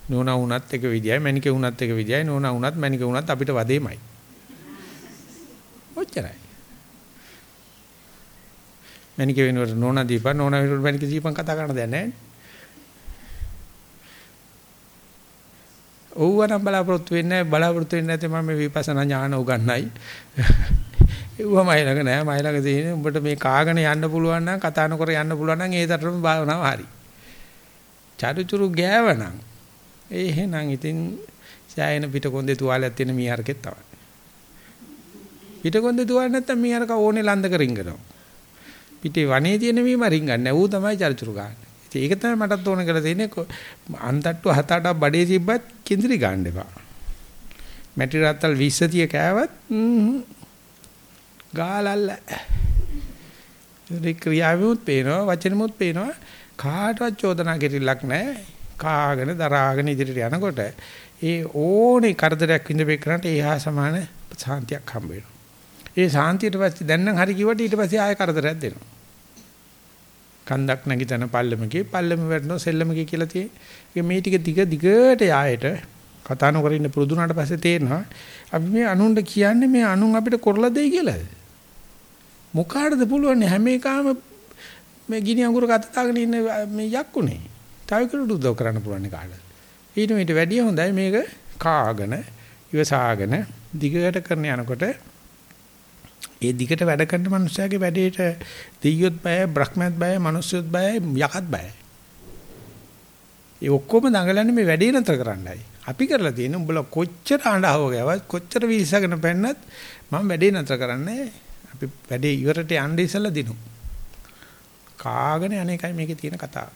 නෝනා වුණත් එක විදියයි මැනිකේ වුණත් එක විදියයි නෝනා වුණත් මැනිකේ වුණත් අපිට වදේමයි. ඔච්චරයි. මැනිකේ වෙනකොට නෝනා දීපන් නෝනා වෙනකොට මැනිකේ දීපන් කතා කරන්න දෙයක් නැහැ. ඕවනම් බලාපොරොත්තු වෙන්නේ බලාපොරොත්තු වෙන්නේ නැත්නම් මම මේ විපස්සනා ඥාන උගන්වයි. ඒව මයි ළඟ නෑ මයි ළඟ තියෙන්නේ උඹට මේ කාගෙන යන්න පුළුවන් නම් කතා නොකර යන්න පුළුවන් නම් ඒ තරම භාවනාව හරි. චරුචරු ගෑවනම් ඒ එහෙනම් ඉතින් සෑයන පිටකොන්දේ තුවාලයක් තියෙන මීහරකෙක් තමයි. පිටකොන්දේ තුවාල නැත්තම් මීහරක ඕනේ ලන්දක රින්ගනවා. පිටේ වනේ තියෙන මීම රින්ගන්නේ ඌ තමයි චරුචරු ගන්න. ඉතින් ඒක තමයි මටත් ඕන කරලා තියෙන්නේ අන්තට්ටු හත අටක් බඩේ තිබ්බත් කිඳිරි ගන්න එපා. මැටි රත්තල් 20 තිය කෑවත් ගාලල්ල. ඒ ක්‍රියාවෙමුත් පේනවා වචනෙමුත් පේනවා කාටවත් චෝදනා කෙරෙල්ලක් නැහැ. කාගෙන දරාගෙන ඉදිරියට යනකොට ඒ ඕනේ කරදරයක් විඳපේ කරාට ඒහා සමාන සාන්තියක් හම්බ වෙනවා. ඒ සාන්තියට පස්සේ දැන් නම් හරි කිව්වට ඊට පස්සේ ආයෙ කරදරයක් දෙනවා. කන්දක් නැගිටන පල්ලමකේ පල්ලම වැටෙනවා සෙල්ලමකේ කියලා තියෙන්නේ. ඒක මේ ටික දිග දිගට යායට කතා නොකර ඉන්න පුරුදු වුණාට පස්සේ තේරෙනවා අපි මේ අනුන්ට කියන්නේ මේ අනුන් අපිට කරලා දෙයි කියලාද? මොකාටද පුළුවන් හැම එකම මේ ගිනි අඟුර කතාගෙන ඉන්න මේ යක්කුනේ. තව කෙනෙකුට උදව් කරන්න පුළුවන් කාටද? ඊට මෙට වැඩිය හොඳයි මේක කාගෙන ඉවසාගෙන දිගට කරන යනකොට ඒ දිගට වැඩ කරන මනුස්සයාගේ වැඩේට දෙයියොත් බයයි, බ්‍රහ්මයත් බයයි, මිනිස්සුත් බයයි, යකත් බයයි. ඒ ඔක්කොම දඟලන්නේ මේ වැඩේ නතර කරන්නයි. අපි කරලා තියෙන උඹලා කොච්චර අඬව ගෑවත් කොච්චර විශ්සගෙන පෙන්නත් මම වැඩේ නතර කරන්නේ අපි වැඩේ ඉවරට යන්න ඉස්සලා දිනු. කාගෙන අනේකයි මේකේ තියෙන කතාව.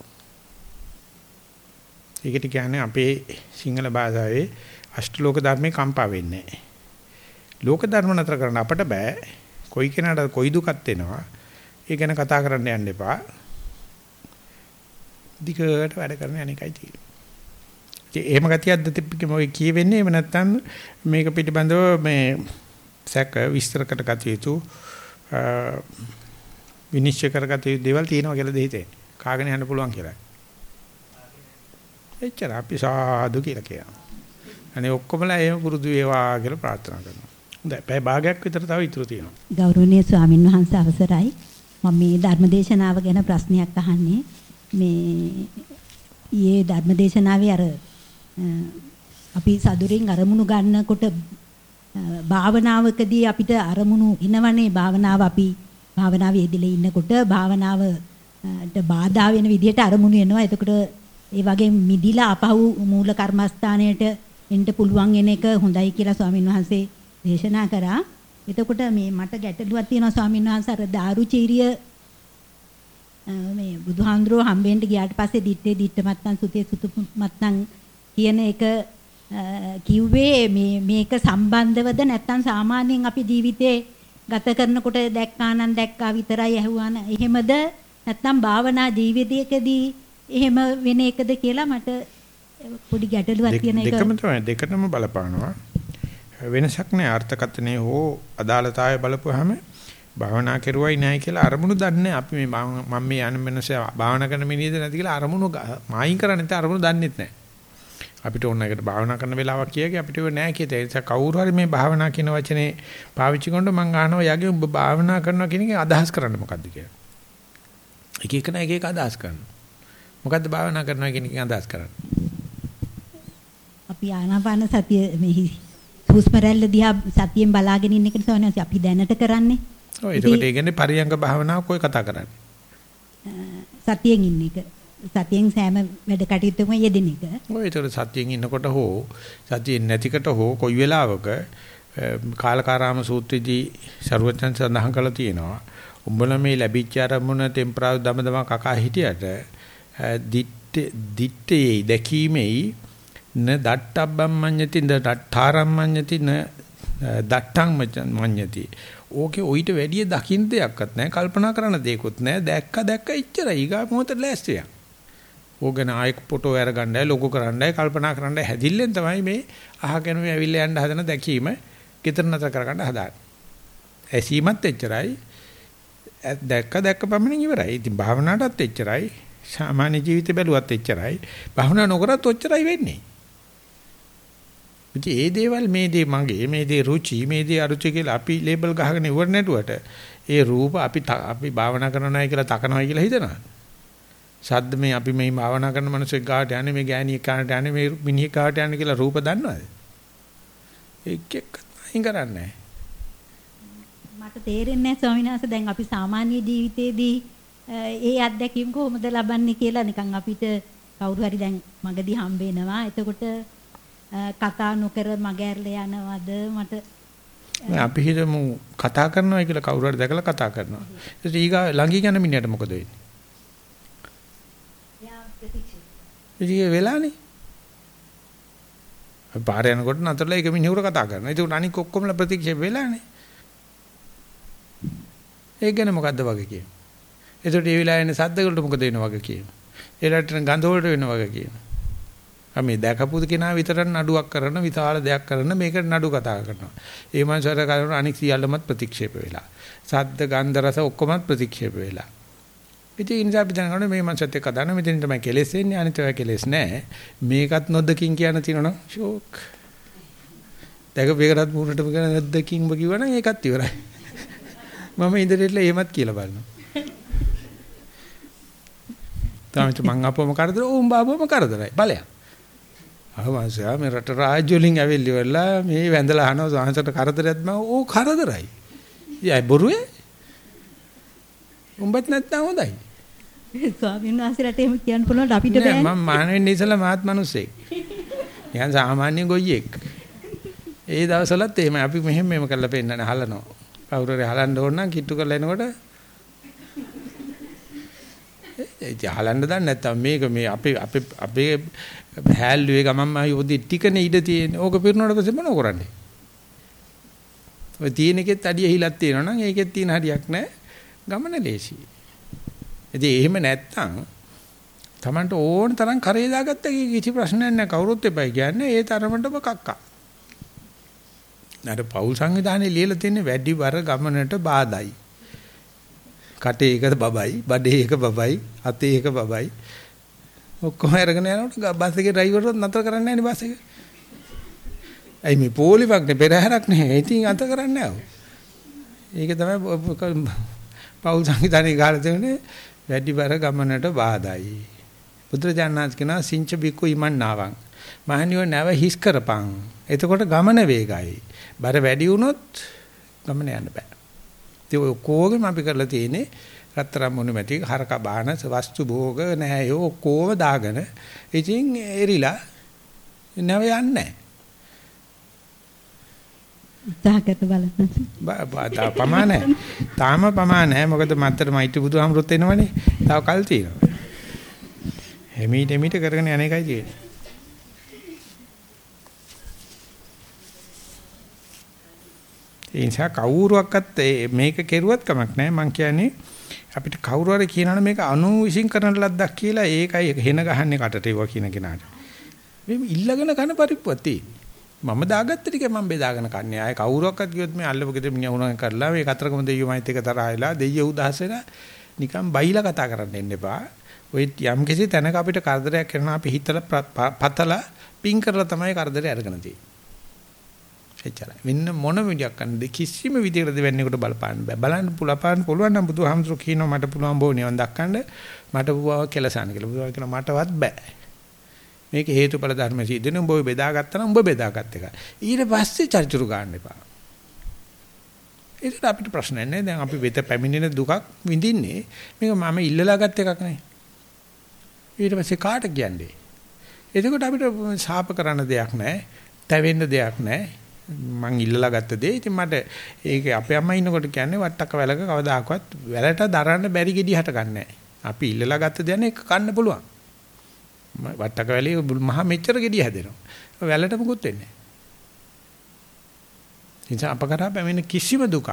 ඒකට කියන්නේ අපේ සිංහල භාෂාවේ අෂ්ටලෝක ධර්මේ කම්පා වෙන්නේ නැහැ. ලෝක ධර්ම නතර කරන්න අපට බෑ. කොයි කෙනාට කොයි දුකක් එනවා. ඒ ගැන කතා කරන්න යන්න එපා. දිගට වැඩ කරන අනේකයි තියෙන්නේ. එහෙම ගතියක්ද තිබ්බේ මොකද කියවෙන්නේ එහෙම නැත්නම් මේක පිටිබඳව මේ සැක විස්තර කරගත යුතු විනිශ්චය කරගත යුතු දේවල් තියෙනවා කියලා දෙහිතේ කාගෙන යන්න පුළුවන් කියලා. එච්චර අපි සාදු කියලා කියනවා. අනේ ඔක්කොමලා එහෙම පුරුදු වේවා කියලා ප්‍රාර්ථනා කරනවා. හොඳයි. පැය භාගයක් විතර තව ඉතුරු තියෙනවා. ගෞරවනීය ස්වාමින් වහන්සේ අවසරයි. මම මේ ධර්මදේශනාව ගැන ප්‍රශ්නයක් අහන්නේ. මේ ඊයේ ධර්මදේශනාවේ අර අපි සතුරින් අරමුණු ගන්නකොට භාවනාවකදී අපිට අරමුණු ඉනවනේ භාවනාව අපි භාවනාවේ යෙදලා ඉන්නකොට භාවනාවට බාධා වෙන විදිහට අරමුණු එනවා. එතකොට ඒ වගේ මිදිලා අපහු මූල කර්මස්ථානයට එන්න පුළුවන් වෙන එක හොඳයි කියලා ස්වාමින් වහන්සේ දේශනා කරා. එතකොට මේ මට ගැටලුවක් තියෙනවා ස්වාමින් වහන්සේ. අර දාරුචීරිය මේ බුදුහාඳුරෝ හම්බෙන්න ගියාට පස්සේ දිත්තේ දිත්ත මත්නම් සුතේ සුතු මත්නම් කියන එක කිව්වේ මේ මේක සම්බන්ධවද නැත්නම් සාමාන්‍යයෙන් අපි ජීවිතේ ගත කරනකොට දැක්කා නම් දැක්කා විතරයි ඇහුවා නම් එහෙමද? නැත්නම් භාවනා ජීවිතයකදී එහෙම වෙන එකද කියලා මට පොඩි ගැටලුවක් තියෙන එක. දෙකම තමයි. දෙකටම බලපානවා වෙනසක් නෑ අර්ථකථනයේ හෝ අදාළතාවය බලපුවාම භාවනා කරුවයි නැහැ කියලා අරමුණු දන්නේ අපි මේ මම මේ යන වෙනස භාවනා කරන මිනිහද නැති කියලා අරමුණු මායින් කරන්නේ නැත්නම් අරමුණු දන්නෙත් නැහැ අපිට ඕන එකට භාවනා කරන වෙලාවක් කියකි අපිට ඒක නෑ කියතේ. ඒ නිසා කවුරු හරි මේ භාවනා කියන වචනේ පාවිච්චි කරනකොට මම අහනවා යගේ ඔබ භාවනා කරනවා කියන එකේ අදහස් කරන්න මොකද්ද කියලා. එක එක නෑ එක එක අදහස් කරනවා. මොකද්ද භාවනා කරනවා කියන එකේ අදහස් කරන්නේ? අපි ආනාපාන සතිය මේ හුස්ම රැල්ල දිහා සතියෙන් බලාගෙන ඉන්න එක නිසා අපි දැනට කරන්නේ. ඔව් ඒකට ඒ කියන්නේ පරියංග භාවනාව කොයි කතා කරන්නේ? සතියෙන් ඉන්න එක. සතියෙන් සෑම වැඩ කටයුත්තකම යෙදෙන එක. ඔය ඒතර සතියෙන් ඉන්නකොට හෝ සතියෙන් නැතිකට හෝ කොයි වෙලාවක කාලකාරාම සූත්‍රයේදී ਸਰවඥන් සඳහන් කරලා තියෙනවා. උඹලා මේ ලැබිච්ච අරමුණ ටෙම්පරාල් දමදම කකා හිටියට දිත්තේ දැකීමේ න දට්ටබ්බම් මඤ්ඤති න දට්ඨාරම් මඤ්ඤති න දට්ටං මඤ්ඤති ඕකේ ඔయిత වැඩිය දකින්න දෙයක්වත් නැහැ කල්පනා කරන දෙයක්වත් නැහැ දැක්ක දැක්ක ඉච්චරයි ඊගා මොහොතේ ලෑස්තියක් ඕගන ආයෙක ෆොටෝ අරගන්නයි ලොකු කරන්නයි කල්පනා කරන්නයි හැදිල්ලෙන් තමයි මේ අහගෙන මේ ඇවිල්ලා යන්න හදන දැකීම ගෙතර නැතර කරගන්න හදාන්නේ. ඇසීමත් එච්චරයි. දැක්ක දැක්ක පමණින් ඉවරයි. ඉතින් භාවනාවටත් එච්චරයි. සාමාන්‍ය ජීවිත බැලුවත් එච්චරයි. භාවනා නොකරත් ඔච්චරයි වෙන්නේ. ඉතින් ඒ දේවල් මේ දේ මගේ මේ දේ රුචි මේ දේ අරුචි කියලා අපි ලේබල් ගහගෙන ඉවර නැටුවට ඒ රූප අපි අපි භාවනා කරනවායි කියලා තකනවායි කියලා හිතනවා. සද්ද මේ අපි මේ භාවනා කරන මිනිස්සෙක් ගාවට යන්නේ මේ ගෑණියෙක් කාට යන්නේ මේ මිනිහෙක් කාට යන්නේ කියලා රූප දන්නවද? එක් එක්ක අයින් කරන්නේ මට තේරෙන්නේ නැහැ ස්වාමීන් වහන්සේ දැන් අපි සාමාන්‍ය ජීවිතේදී ඒ අත්දැකීම් කොහොමද ලබන්නේ කියලා නිකන් අපිට කවුරු හරි දැන් මගදී හම්බ වෙනවා. එතකොට කතා නොකර මගහැරලා යනවද මට අපි හිතමු කතා කරනවා කියලා කවුරු හරි දැකලා කතා කරනවා. ඊට ඊගා ළඟින් යන මිනිහට මොකද වෙන්නේ? ඉතින් වෙලානේ. පාර යනකොට නතරලා එක මිනිහුර කතා කරනවා. ඒක අනික ඔක්කොමලා ප්‍රතික්ෂේප වෙලානේ. ඒක ගැන මොකද්ද වගේ කියන්නේ? එතකොට මේ වෙලාවේ ඉන්න සද්ද වලට මොකද වෙනව වගේ කියනවා. ඒලට ගඳ වලට වෙනව වගේ කියනවා. අපි දැකපු කෙනා විතරක් නඩුවක් කරන විශාල දෙයක් කරන මේකට නඩු කතා කරනවා. ඒ මනුස්සයර කරන අනික් සියල්ලමත් ප්‍රතික්ෂේප වෙලා. සද්ද ගන්ධ රස ඔක්කොමත් ප්‍රතික්ෂේප වෙලා. ඉතින් ඒ නිසා අපි දැනගන්න මේ මනුස්සයත් එක්ක දාන මෙතන තමයි කෙලෙස් එන්නේ අනිත් ඒවා කෙලෙස් නැහැ. මේකත් නොදකින් කියන තියෙනවනම් ෂෝක්. දැකපේකටත් මුරට කියන නොදකින් බ කිව්වනම් ඒකත් ඉවරයි. මම ඉදිරියට එහෙමත් කියලා බලනවා. තමයි මං අපවම කරදර උඹ අපවම කරදරයි. බලයක්. අවංශයා මේ රට රාජ්‍ය වලින් ඇවිල්ලි වෙලා මේ වැඳලා අහනවා සාහසට කරදරයක් මම ඕ කරදරයි. යයි බොරුවේ. උඹත් නැත්නම් හොඳයි. ස්වාමීන් වහන්සේලාට එහෙම කියන්න පුළුවන් අපිට බෑ. නෑ මම මාන වෙන්නේ ඉස්සලා මාත් මිනිස්සෙක්. නිකන් සාමාන්‍ය ගොයියෙක්. ඒ දවස්වලත් එහෙම අපි මෙහෙම මෙහෙම කරලා පෙන්නන හලනවා. කවුරු හරි හලන්න ඕන නම් කිට්ටු කරලා එනකොට ඒ හලන්න දන්නේ නැත්තම් මේක මේ අපේ අපේ අපේ හැල්ලුවේ ගමන්ම යොදි ටිකනේ ඉඩ තියෙන්නේ. ඕක පිරුණාට පස්සේ මොනව කරන්නේ? ඔය තියෙන එකෙත් අඩිය හිලක් තියෙනවා නම් ඒකෙත් තියෙන හරියක් නැහැ. ගමන ලේසි. ඉතින් එහෙම නැත්තම් Tamanට ඕන තරම් කරේ දාගත්ත කිසි ප්‍රශ්නයක් නැහැ. කවුරුත් එපයි කියන්නේ ඒ තරමටම කක්කා. අර පෞල් සංවිධානයේ ලියලා තියෙන්නේ වැඩි වර ගමනට බාධායි. කටේ එක බබයි, බඩේ එක බබයි, අතේ එක බබයි. ඔක්කොම අරගෙන යනකොට බස් එකේ ඩ්‍රයිවර්වත් නතර කරන්නේ නැහැ නේ බස් එක. ඇයි මේ පොලිවක්නේ පෙරහැරක් නේ. ඉතින් අත කරන්නේ නැහැ. ඒක තමයි පෞල් සංවිධානයේ ගාලා තියෙන්නේ වැඩි බර ගමනට බාධායි. බුදුරජාණන් කියනවා සිංච බිකු ඉමන්නාවන්. මහණියෝ නැව හිස් කරපන්. එතකොට ගමන වේගයි. බර වැඩි වුණොත් ගමන යන්න බෑ. ඒ ඔක්කොගෙම අපි කරලා තියෙන්නේ රත්තරන් මොනු මැටි හරක බාන වස්තු භෝග නැහැ ඔක්කොම දාගෙන ඉතින් එරිලා නැව යන්නේ උත්සාහකට බලන්න. පමාන තාම පමාන මොකද මත්තර මයිටි බුදුහාමුදුරුත් එනවනේ. තව කල් තියෙනවා. එමීට එමීට කරගෙන යන එකයි තියෙන්නේ. ඒ නිසා කවුරුවක්වත් මේක කෙරුවත් කමක් නැහැ මං කියන්නේ අපිට කවුරු හරි කියනවනේ මේක අනු විශ්ින් කරන ලද්දක් කියලා ඒකයි හෙන ගහන්නේ කටට ඒවා කියන කෙනාට. මේ ඉල්ලගෙන කන පරිප්පුවක් තියෙන්නේ. මම දාගත්ත ටික මම බෙදාගෙන කන්නේ. ආයේ කවුරුවක්වත් කිව්වොත් මේ අල්ලපු ගෙදර මිනිහා උණන් කරලා මේ කතරගම දෙයියෝමයිත් එක තරහයිලා දෙයියෝ උදහස් වෙලා නිකන් බයිලා කතා කරන්න එන්න එපා. ඔය යම් කිසි තැනක අපිට කරදරයක් කරනවා අපි හිතලා පතලා පින් කරලා තමයි කරදරේ අරගෙන තියෙන්නේ. එච්චරයි. වෙන මොන විදියක් කරන්නද කිසිම විදියකට දෙවන්නේකට බලපාන්න බෑ. බලන්න පුළුවන් පුළුවන් නම් බුදුහාමුදුරු කියනවා මට පුළුවන් බෝ නිවන් දක්කන්න මට පුවාව කෙලසන්න කියලා. බුදුහාම කියනවා මටවත් බෑ. මේක හේතුඵල ධර්ම සිද්ධෙන උඹ බෙදාගත්තා නම් උඹ බෙදාගත් එක. ඊට පස්සේ චරිචුරු ගන්න එපා. ඒකට අපිට ප්‍රශ්නයක් නෑ. දැන් අපි වෙත පැමිණෙන දුකක් විඳින්නේ මේක මම ඉල්ලලා ගත් එකක් නේ. ඊට පස්සේ කාට කියන්නේ? එතකොට අපිට ශාප කරන්න දෙයක් නැහැ. තැවෙන්න දෙයක් නැහැ. මං ඉල්ලලා ගත්ත දේ. ඉතින් මට ඒක අපේ අම්මා ඉන්නකොට කියන්නේ වට්ටක වැලක කවදාකවත් වැලට දරන්න බැරි ගෙඩි හට ගන්නෑ. අපි ඉල්ලලා ගත්ත දේ නේ කන්න පුළුවන්. වට්ටක වැලේ මහ මෙච්චර ගෙඩි හැදෙනවා. වැලට මොකුත් වෙන්නේ නැහැ. ඉතින් අපකරා පැමිණ කිසිම දුකක්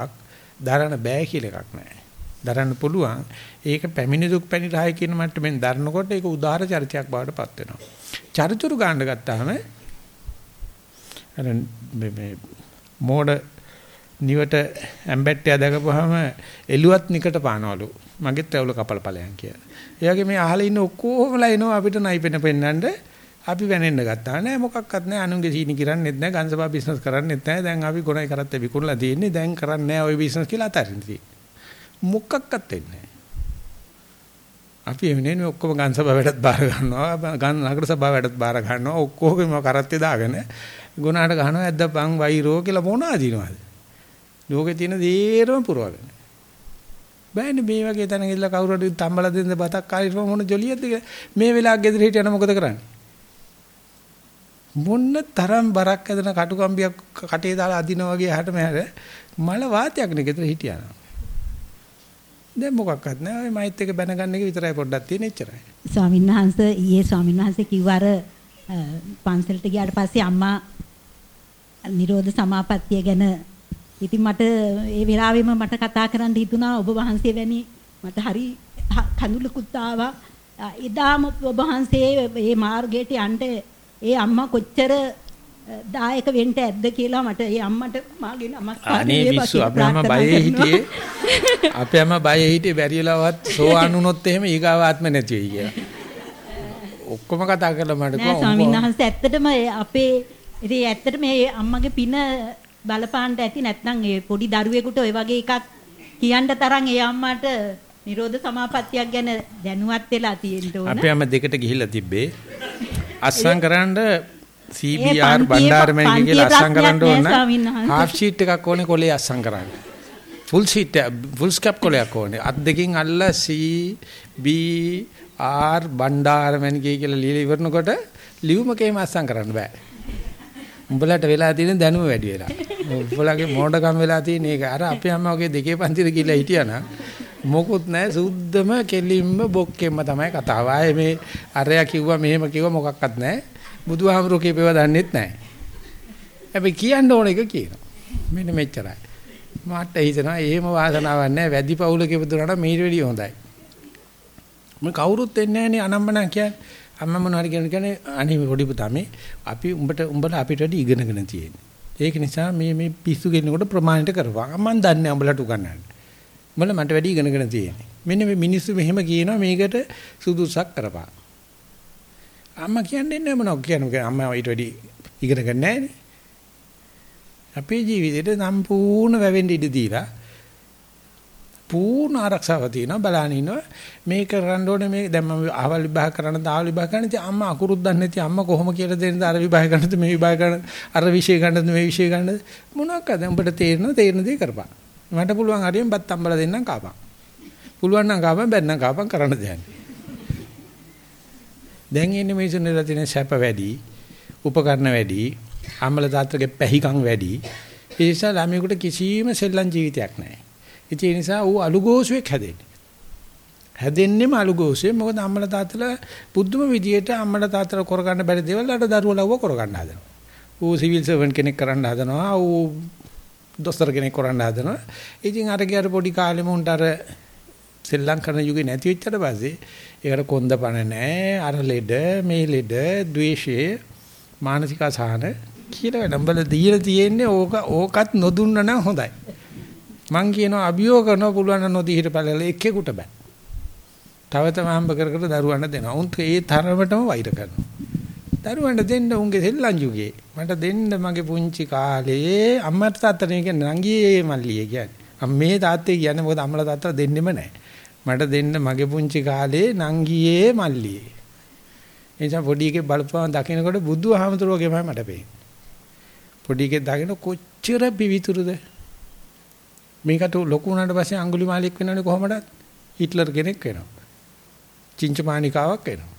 දරන්න බෑ කියලා එකක් නැහැ. දරන්න පුළුවන්. ඒක පැමිණි දුක් පැනිරහයි කියන මට්ටමින් දරනකොට ඒක උදාහර චරිතයක් බවට පත් වෙනවා. චරිචුරු ගන්න ගත්තාම අර මේ මෝඩ නිවට ඇම්බැට්ටය දැකපුවාම එළුවත් නිකට පානවලු. මගෙත් ඇවුල කපල ඵලයන් කියලා. ඒ වගේ මේ අහලා ඉන්න ඔක්කොමලා එනවා අපිට නයිපෙන පෙන්නන්න අපි වෙනෙන්න ගත්තා. නෑ මොකක්වත් නෑ. අනුන්ගේ සීනි කිරන්නෙත් නෑ. ගන්සබා බිස්නස් කරන්නෙත් නෑ. දැන් අපි ගොනයි කරත් විකුණලා තියෙන්නේ. දැන් කරන්නේ නෑ ওই බිස්නස් කියලා අතරින් තියෙන්නේ මොකක්වත් වෙන්නේ අපි එන්නේ මේ ඔක්කොම ගන්සබා වැඩත් බාර ගන්නවා. ගන් නගර සභාව වැඩත් බාර ගන්නවා. ඔක්කොගෙම කරත්තේ දාගෙන ගුණාට ගහනවා ඇද්දපන් වෛරෝ කියලා මොනවා දිනවද? ලෝකේ තියෙන දේරම පුරවගෙන. බෑනේ මේ වගේ තැනක ඉඳලා කවුරු හරි තම්බලා දෙන්න බතක් කාලිරම මොන ජොලියක්ද කියලා. මේ වෙලාව ගෙදර හිටියන මොකද කරන්නේ? මොන්න තරම් බරක් ඇදෙන කටුකම්බියක් කටේ දාලා අදිනා වගේ එහාට මෙහාට මල වාතයක් නේ ගෙදර හිටියා. දැන් මොකක්වත් නැහැ. ඔය මයිත් එක බැනගන්න එක විතරයි පොඩ්ඩක් තියෙන එච්චරයි. ස්වාමීන් වහන්සේ ඊයේ ස්වාමීන් වහන්සේ කිව්වා අර පන්සලට ගියාට පස්සේ අම්මා නිරෝධ සමාපත්තිය ගැන ඉතින් මට ඒ වෙලාවෙම මට කතා කරන්න හිතුණා ඔබ වහන්සේ වැනි මට හරි කඳුලකුත් ආවා. එදාම ඔබ වහන්සේ මේ මාර්ගයට යන්න ඒ අම්මා කොච්චර දායක වෙන්න ඇද්ද කියලා මට ඒ අම්මට මාගේ නමස්කාරය විශ්ව අපේ අම්මා බයේ හිටියේ අපේ අම්මා බයේ හිටියේ බැරිලාවත් සෝවාන් වුණොත් එහෙම ඊගාව ආත්ම නැති වෙයි කියලා. ඔක්කොම කතා කරලා මට කිව්වා ස්වාමීන් වහන්සේ ඇත්තටම අපේ ඉතින් ඇත්තට මේ අම්මගේ පින බලපාන්න ඇති නැත්නම් ඒ පොඩි දරුවෙකුට ඔය වගේ එකක් කියන්න තරම් ඒ අම්මාට නිරෝධ සමාපත්තියක් ගැන දැනුවත් වෙලා තියෙන්න ඕන. අපේ අම්මා දෙකට ගිහිල්ලා තිබ්බේ. අස්සම් කරන්න CBR බණ්ඩාරමැණික කියලා අස්සම් කරන්න ඕන. half sheet එකක් ඕනේ කොලේ අස්සම් කරන්න. full sheet uh, full scap කොලයක් ඕනේ. අත් දෙකෙන් අල්ල C B R බණ්ඩාරමැණික කියලා ලියලා ඉවරනකොට ලියුමකේම අස්සම් කරන්න බෑ. උඹලට වෙලා තියෙන දැනුම වැඩි වෙලා. උඹලගේ මෝඩකම් වෙලා තියෙන එක. අර අපේ අම්මා වගේ දෙකේ පන්තිර කියලා හිටියානම් මොකුත් නැහැ සුද්ධම කෙලින්ම බොක්කෙම්ම තමයි කතාව. ආයේ මේ අරයා කිව්වා මෙහෙම කිව්වා මොකක්වත් නැහැ. බුදුහාමුදුරුවෝ කියපේව දන්නෙත් නැහැ. හැබැයි කියන්න ඕන එක කියනවා. මෙන්න මෙච්චරයි. මට හිතෙනවා එහෙම වාසනාවක් නැහැ. වැඩි පවුලක ඉපදුනට මීට වැඩිය හොඳයි. මම කවුරුත් එන්නේ නැහැ නේ අනම්මනම් කියන්නේ. අම්මා මොනවාරි කියන කියන්නේ අනේ පොඩි පුතා මේ අපි උඹට උඹලා අපිට වැඩි ඉගෙනගෙන තියෙන්නේ. ඒක නිසා මේ මේ පිස්සු ගෙන්නකොට ප්‍රමාණයට කරපන්. මම දන්නේ උඹලට උගන්නන්න. උඹලා මට වැඩි ඉගෙනගෙන තියෙන්නේ. මෙන්න මේ මිනිස්සු මෙහෙම කියනවා මේකට සුදුසුසක් කරපන්. අම්මා කියන්නේ නැහැ මොනවද කියන්නේ අම්මා ඊට වැඩි ඉගෙන ගන්න නැහැ අපේ ජීවිතේට සම්පූර්ණ වැවෙන්න ඉඩ දීලා පූර්ණ ආරක්ෂාව තියෙනවා. බලන්න ඉන්නවා. මේක කරන්න ඕනේ මේ දැන් මම අහවල් විභාග කරන්න දාවල් විභාග කරන්න. ඉතින් අම්මා අකුරුත් දන්නේ නැති අම්මා කොහොම කියලා දෙන්නද අර විභාග ගන්නද මේ විභාග ගන්න අර විෂය ගන්නද මේ විෂය ගන්නද මොනවාක්ද උඹට තේරෙනව තේරෙන දේ කරපන්. මට පුළුවන් හරියෙන් බත් අම්බලා දෙන්නම් කාපන්. පුළුවන් නම් කාපන් බැන්නම් කාපන් කරන්න දෙන්නේ දැන් ඉන්නේ මිනිසුන් ඉඳලා තියෙන සැප වැඩි, උපකරණ වැඩි, අම්මල තාත්තගේ පැහිකම් වැඩි. ඒ නිසා ළමයෙකුට කිසිම සෙල්ලම් ජීවිතයක් නැහැ. ඒ නිසා ඌ අලුගෝසුවෙක් හැදෙන්නේ. හැදෙන්නෙම අලුගෝසුවේ මොකද අම්මල තාත්තලා පුදුම විදියට අම්මල තාත්තලා කරගන්න බැරි දේවල් අර දරුවෝ ලව්ව කරගන්න හදනවා. ඌ සිවිල් සර්වන්ට් කෙනෙක් කරන්න හදනවා. ඌ දොස්තර කෙනෙක් කරන්න හදනවා. ඉතින් අර ගියර පොඩි කාලෙම උන්ට අර සෙල්ලම් කරන යුගේ නැති වෙච්චට පස්සේ ඒකට කොන්දපණ නැහැ අර ලෙඩ මේ ලෙඩ ද්වේෂය මානසික අසහන කියලා නම්බල දීලා තියෙන්නේ ඕක ඕකත් නොදුන්න නම් හොඳයි. මං කියනවා අභියෝග කරනවා පුළුවන් නම් නොදී හිටපළල එක්කෙකුට බෑ. තව තව හම්බ කර කර දරුවන්ට දෙනවා. උන් ඒ තරමටම වෛර කරනවා. දරුවන්ට දෙන්න උන්ගේ සෙල්ලම් යුගේ මට දෙන්න මගේ පුංචි කාලේ අම්මට තාත්තට කියන්නේ නංගියේ මල්ලියේ කියන්නේ. අම්මේ තාත්තේ කියන්නේ මොකද අම්මලා තාත්තලා දෙන්නෙම නැහැ මට දෙන්න මගේ පුංචි කාලේ නංගියේ මල්ලියේ. එනිසා පොඩි එකේ බලපෑම දකිනකොට බුදුහාමතුරු වගේමයි මට පේන්නේ. පොඩි එකේ දකින කොච්චර පිවිතුරුද? මේකට ලොකු වුණාට පස්සේ අඟුලිමාලෙක් වෙනවනේ කොහමද? හිට්ලර් කෙනෙක් වෙනවා. චින්චමානිකාවක් වෙනවා.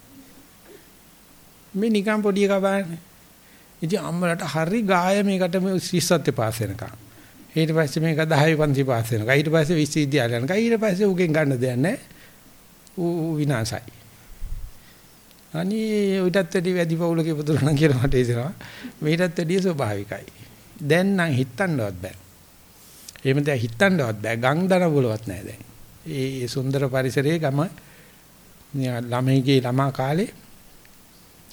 මේ නිකන් පොඩි එකා බලන්නේ. ඉතින් අම්මලට හරි ගාය මේකට මේ ශිෂ්‍යත්ව පාස් වෙනකම්. ඊට පස්සේ මේක 10 පන්ති පාස් වෙනවා. ඊට පස්සේ විශ්වවිද්‍යාලය යනවා. ඊට පස්සේ උගෙන් ගන්න දෙයක් නැහැ. ඌ විනාශයි. අනේ උටත් වැඩි වැඩි පවුලක ඉපදුණා කියලා මට හිතෙනවා. මේකටත් වැඩි ස්වභාවිකයි. දැන් නම් හිතන්නවත් බෑ. එහෙම දැන් හිතන්නවත් බෑ. ගම් දන බලවත් නැහැ දැන්. ඒ සුන්දර පරිසරයේ ගම ළමයිගේ ළමා කාලේ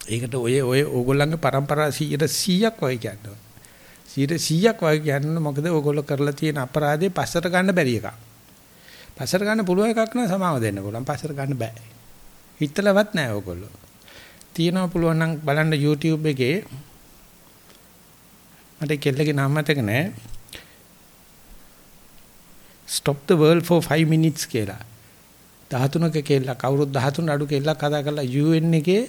ඒකට ඔය ඔය ඕගොල්ලන්ගේ પરම්පරා 100ක් වගේ කියනවා. 100ක් වගේ කියන්නේ මොකද ඔයගොල්ලෝ කරලා තියෙන අපරාධේ පස්සට ගන්න බැරි එකක්. පස්සට ගන්න පුළුවන් එකක් නෑ සමාව දෙන්න පුළුවන්. පස්සට ගන්න බෑ. හිතලවත් නෑ ඔයගොල්ලෝ. තියෙනවා පුළුවන් නම් බලන්න YouTube එකේ මට කෙල්ලගේ නම මතක නෑ. stop the world for 5 minutes කියලා. 13ක කෙල්ලක් අවුරුදු 13 අඩු කෙල්ලක් කතා කරලා UN එකේ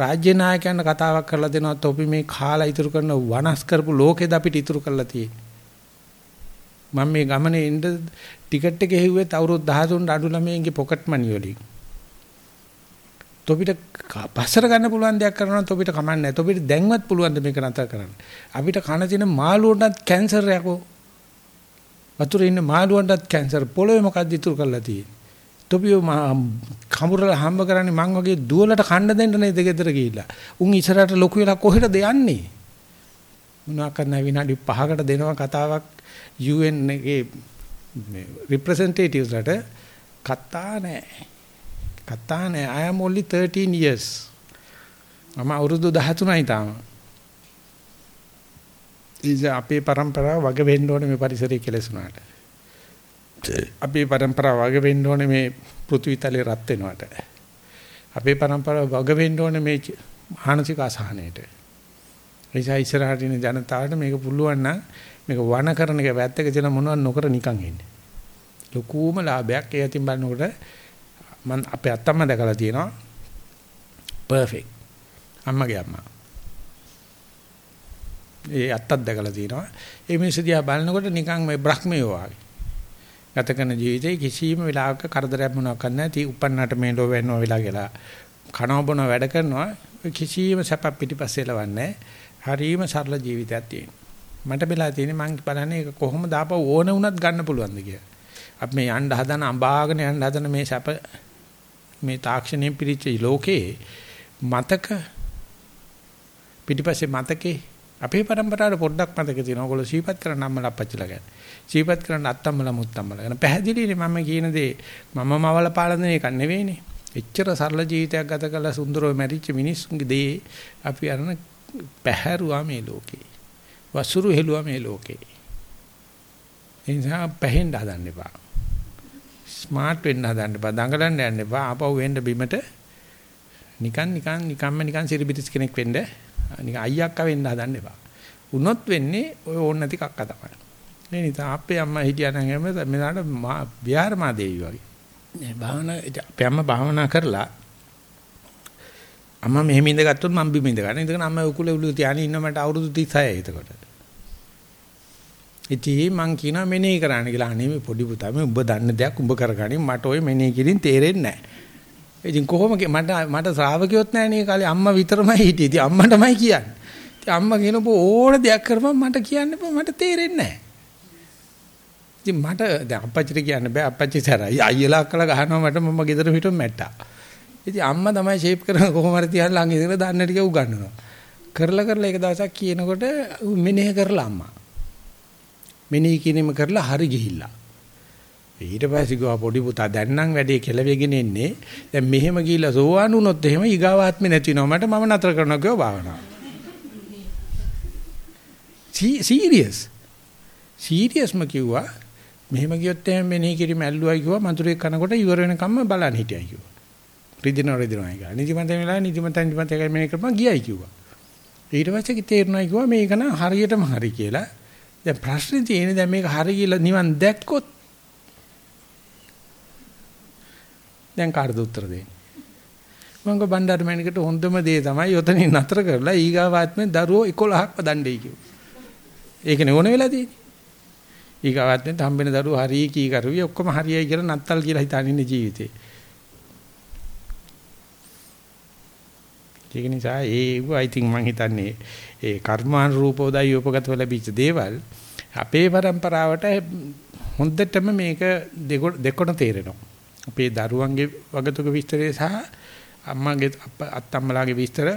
රාජ්‍ය නායකයන්ට කතාවක් කරලා දෙනවා තොපි මේ කාලා ඉතුරු කරන වනස් කරපු ලෝකෙද අපිට ඉතුරු කරලා තියෙන්නේ. මම මේ ගමනේ ඉන්න ටිකට් එක හෙව්වෙත් අවුරුදු 13 අඩු ළමයින්ගේ පොකට් මනි වලින්. තොපිට පස්සර ගන්න පුළුවන් දෙයක් කරනවා තොපිට කමන්නේ නැහැ. තොපිට දැන්වත් පුළුවන් ද මේක නතර කරන්න. අපිට කන තියෙන මාළුවන්ටත් කැන්සර් යකෝ. වතුරේ ඉන්න මාළුවන්ටත් කැන්සර් පොළොවේ මොකක්ද ඉතුරු කරලා තියෙන්නේ. තොපිය කමුරල හම්බ කරන්නේ මං වගේ දුවලට කන්න දෙන්න නේද ගෙදර ගිහිල්ලා. උන් ඉස්සරහට ලොකු වෙලා කොහෙටද යන්නේ? මොනවා කරන්න විනාඩි 5කට දෙනවා කතාවක් UN එකේ representatives ලට කතා නැහැ. කතා නෑ I am only 13 years. මම අවුරුදු 13යි තාම. ඉතින් අපේ પરම්පරාව වග වෙන්න ඕනේ මේ පරිසරයේ කෙලෙසුනාට. අපේ પરම්පරාව වග වෙන්න ඕනේ මේ පෘථිවිතලේ රත් වෙනවට. අපේ પરම්පරාව වග වෙන්න ඕනේ මේ මානසික අසහනයට. එයිසයි ඉස්සරහට ඉන්න ජනතාවට මේක පුළුවන් නම් මේක වණ කරන එක වැත්තක තියෙන මොනවත් නොකර නිකන් ඉන්න. ලකූම ලාභයක් ඒ අතින් බලනකොට මම අපේ අත්තම්ම දැකලා තියෙනවා. පර්ෆෙක්ට්. අම්මගේ අම්මා. ඒ අත්තක් දැකලා තියෙනවා. ඒ මිනිස්සු දිහා බලනකොට නිකන් මේ බ්‍රහ්මයෝ වගේ. ගත කරන ජීවිතේ කිසිම වෙලාවක කරදරයක් මොනවක් නැහැ. උපන්නට මේ ලෝ වෙනවා වෙලා කියලා. කනව බොන වැඩ කරනවා. කිසිම සැප පිටිපස්සේ ලවන්නේ. හරීම සරල ජීවිතයක් තියෙනවා. මට වෙලා තියෙන්නේ මං බලන්නේ ඒක කොහොමද ආපහු ඕන වුණත් ගන්න පුළුවන්ද කියලා. අපි මේ යන්න හදන අඹාගෙන යන්න හදන මේ සැප මේ තාක්ෂණයෙන් පිරිච්ච ලෝකේ මතක පිටිපස්සේ මතකේ අපේ પરම්පරාවේ පොඩ්ඩක් මතක තියෙනවා. ඔයගොල්ලෝ සීපත් කරන අම්මලා අපච්චිලා ගැන. සීපත් කරන අත්තම්මලා මුත්තම්මලා ගැන. පැහැදිලිනේ මම කියන දේ මම මවල පාලන එකක් නෙවෙයිනේ. එච්චර සරල ජීවිතයක් ගත කළ සුන්දරව මැරිච්ච මිනිස්සුන්ගේ දේ අපි අරන පැහැරුවා මේ ලෝකේ. වසුරු හෙළුවා මේ ලෝකේ. ඒ නිසා පැහෙන්න හදන්න එපා. ස්මාර්ට් වෙන්න හදන්න එපා. දඟලන්න යන්න එපා. ආපහු වෙන්න බිමට නිකන් නිකන් නිකම්ම නිකන් සිරිබිටිස් කෙනෙක් වෙන්න නිකන් අයියක්ක වෙන්න හදන්න එපා. උනොත් වෙන්නේ ඔය ඕන නැති කක්ක තමයි. මේ නිසා අපේ අම්මා හිටියානම් එමෙ මෙදාට විහාර මා දේවි වගේ. මේ භාවනා අපේ අම්මා භාවනා කරලා අම්මා මෙහෙම ඉඳගත්තොත් මම බිම ඉඳ ගන්න. ඉඳගෙන අම්මා උකුලේ උළු තියාගෙන ඉන්න මට අවුරුදු 36යි එතකොට. ඉතින් මං කියනවා මෙනෙහි කරන්න කියලා. අනේ මේ පොඩි පුතා මේ උඹ දන්න දෙයක් උඹ කරගනින් මට ওই මෙනෙහි කිරින් තේරෙන්නේ නැහැ. ඉතින් කොහොම මට මට ශ්‍රාවකියොත් නැහැ නේ කාලේ අම්මා විතරමයි හිටියේ. ඉතින් අම්මටමයි කියන්නේ. ඉතින් අම්මා කියනපො ඕන දෙයක් කරපම් මට කියන්න බෑ මට තේරෙන්නේ නැහැ. ඉතින් මට දැන් අප්පච්චිට කියන්න බෑ අප්පච්චි සරයි අයියලා අක්කලා ගහනවා මට මම ගෙදර හිටුම් මැට්ටා. ඉතින් අම්මා තමයි ෂේප් කරන කොහොම හරි තියන් ළඟ ඉඳලා දන්න ටික උගන්වනවා. කරලා කරලා එක දවසක් කියනකොට මෙනෙහ කරලා අම්මා. මෙනෙහි කිරීම කරලා හරි ගිහිල්ලා. ඊට පස්සේ ගියා පොඩි පුතා දැන් නම් වැඩේ කෙලවෙගෙන ඉන්නේ. දැන් මෙහෙම ගිහිල්ලා සෝවාන් වුණොත් එහෙම ඊගාවාත්මේ නැති වෙනවා. මට මම නතර කරනවා කියව භාවනාව. සීරියස්. සීරියස්ම කිව්වා මෙහෙම ගියොත් එහෙම මෙනෙහි කිරීම ඇල්ලුවයි කිව්වා මధుරේ කනකොට ඉවර වෙනකම්ම බලන් හිටියයි කිව්වා. රිදිනව රිදිනවයි කියලා. නිදිමත වෙලා නිදිමත නිදිමත එකයි මෙනෙහි කරපන් ගියයි කිව්වා. ඊට පස්සේ තේරුණා කිව්වා මේක නම් හරියටම හරි කියලා. දැන් ප්‍රශ්නේ තියෙන්නේ දැන් මේක හරි කියලා නිවන් දැක්කොත් දැන් කාටද උත්තර දෙන්නේ? මම බණ්ඩාර මැනිකට හොඳම දේ තමයි යොතනින් නතර කරලා ඊගාවාත්මේ දරුවෝ 11ක්ව දණ්ඩේ කිව්වා. ඒකනේ ඕන වෙලා තියෙන්නේ. ඊගාවාත්මෙන් හම්බෙන දරුවෝ හරි කී කරුවි ඔක්කොම හරියයි කියලා නත්තල් කියලා හිතාගෙන ඉන්නේ ජීවිතේ. ඒක නිසා ඒව I think මම හිතන්නේ ඒ කර්මානුරූපවදයි උපගතව ලැබිච්ච දේවල් අපේ પરම්පරාවට හොඳටම මේක දෙකොණ තේරෙනවා. අපේ දරුවන්ගේ වගතුක විස්තරය සහ අම්මාගේ අත්තම්මලාගේ විස්තර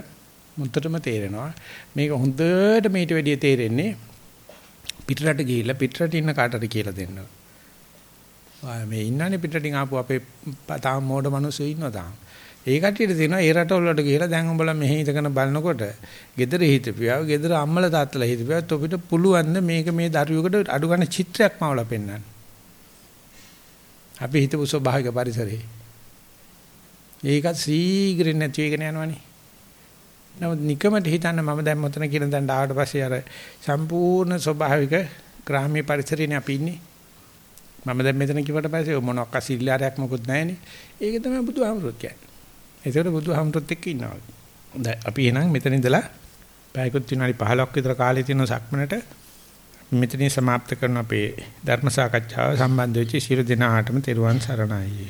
මුත්තටම තේරෙනවා. මේක හොඳට මේට වැඩිය තේරෙන්නේ පිටරට ගිහිල්ලා පිටරට ඉන්න කාටද කියලා දෙන්න. මේ ඉන්නනේ පිටරටින් ආපු අපේ තාම මෝඩ මිනිස්සු ඉන්නවා තාම. ඒ කට්ටියට තියෙනවා ඒ රටවල් වලට ගිහලා දැන් උඹලා මෙහෙ ඉඳගෙන බලනකොට gedara හිතපියාව gedara අම්මලා තාත්තලා හිතපියාව තොපිට පුළුවන් මේක මේ දරුවෙකුට අඩු ගන්න චිත්‍රයක් මවලා පෙන්වන්න. අපි හිතපු ස්වභාවික පරිසරේ. ඒකත් සීග්‍රෙන් නැති වෙගෙන යනවනේ. නමුත් නිකමට හිතන්න මම දැන් මෙතන කියන දැන් ආවට පස්සේ අර සම්පූර්ණ ස්වභාවික ග්‍රාම්‍ය පරිසරේනේ අපි ඉන්නේ. මම දැන් මෙතන කිව්වට පස්සේ මොනක් අසිල්ලාරයක් මොකුත් නැහැනේ. ඒක තමයි බුදුහාමුදුරුවෝ කියන්නේ. ඒකට බුදුහාමුදුරුවොත් එක්ක ඉන්නවා. හොඳයි අපි එහෙනම් මෙතන ඉඳලා පැයකුත් විනාඩි 15ක් විතර කාලේ තියෙන සක්මනට මෙතනින් સમાપ્ત කරන අපේ ධර්ම සාකච්ඡාව සම්බන්ධ වෙච්ච සියලු දෙනාටම තෙරුවන් සරණයි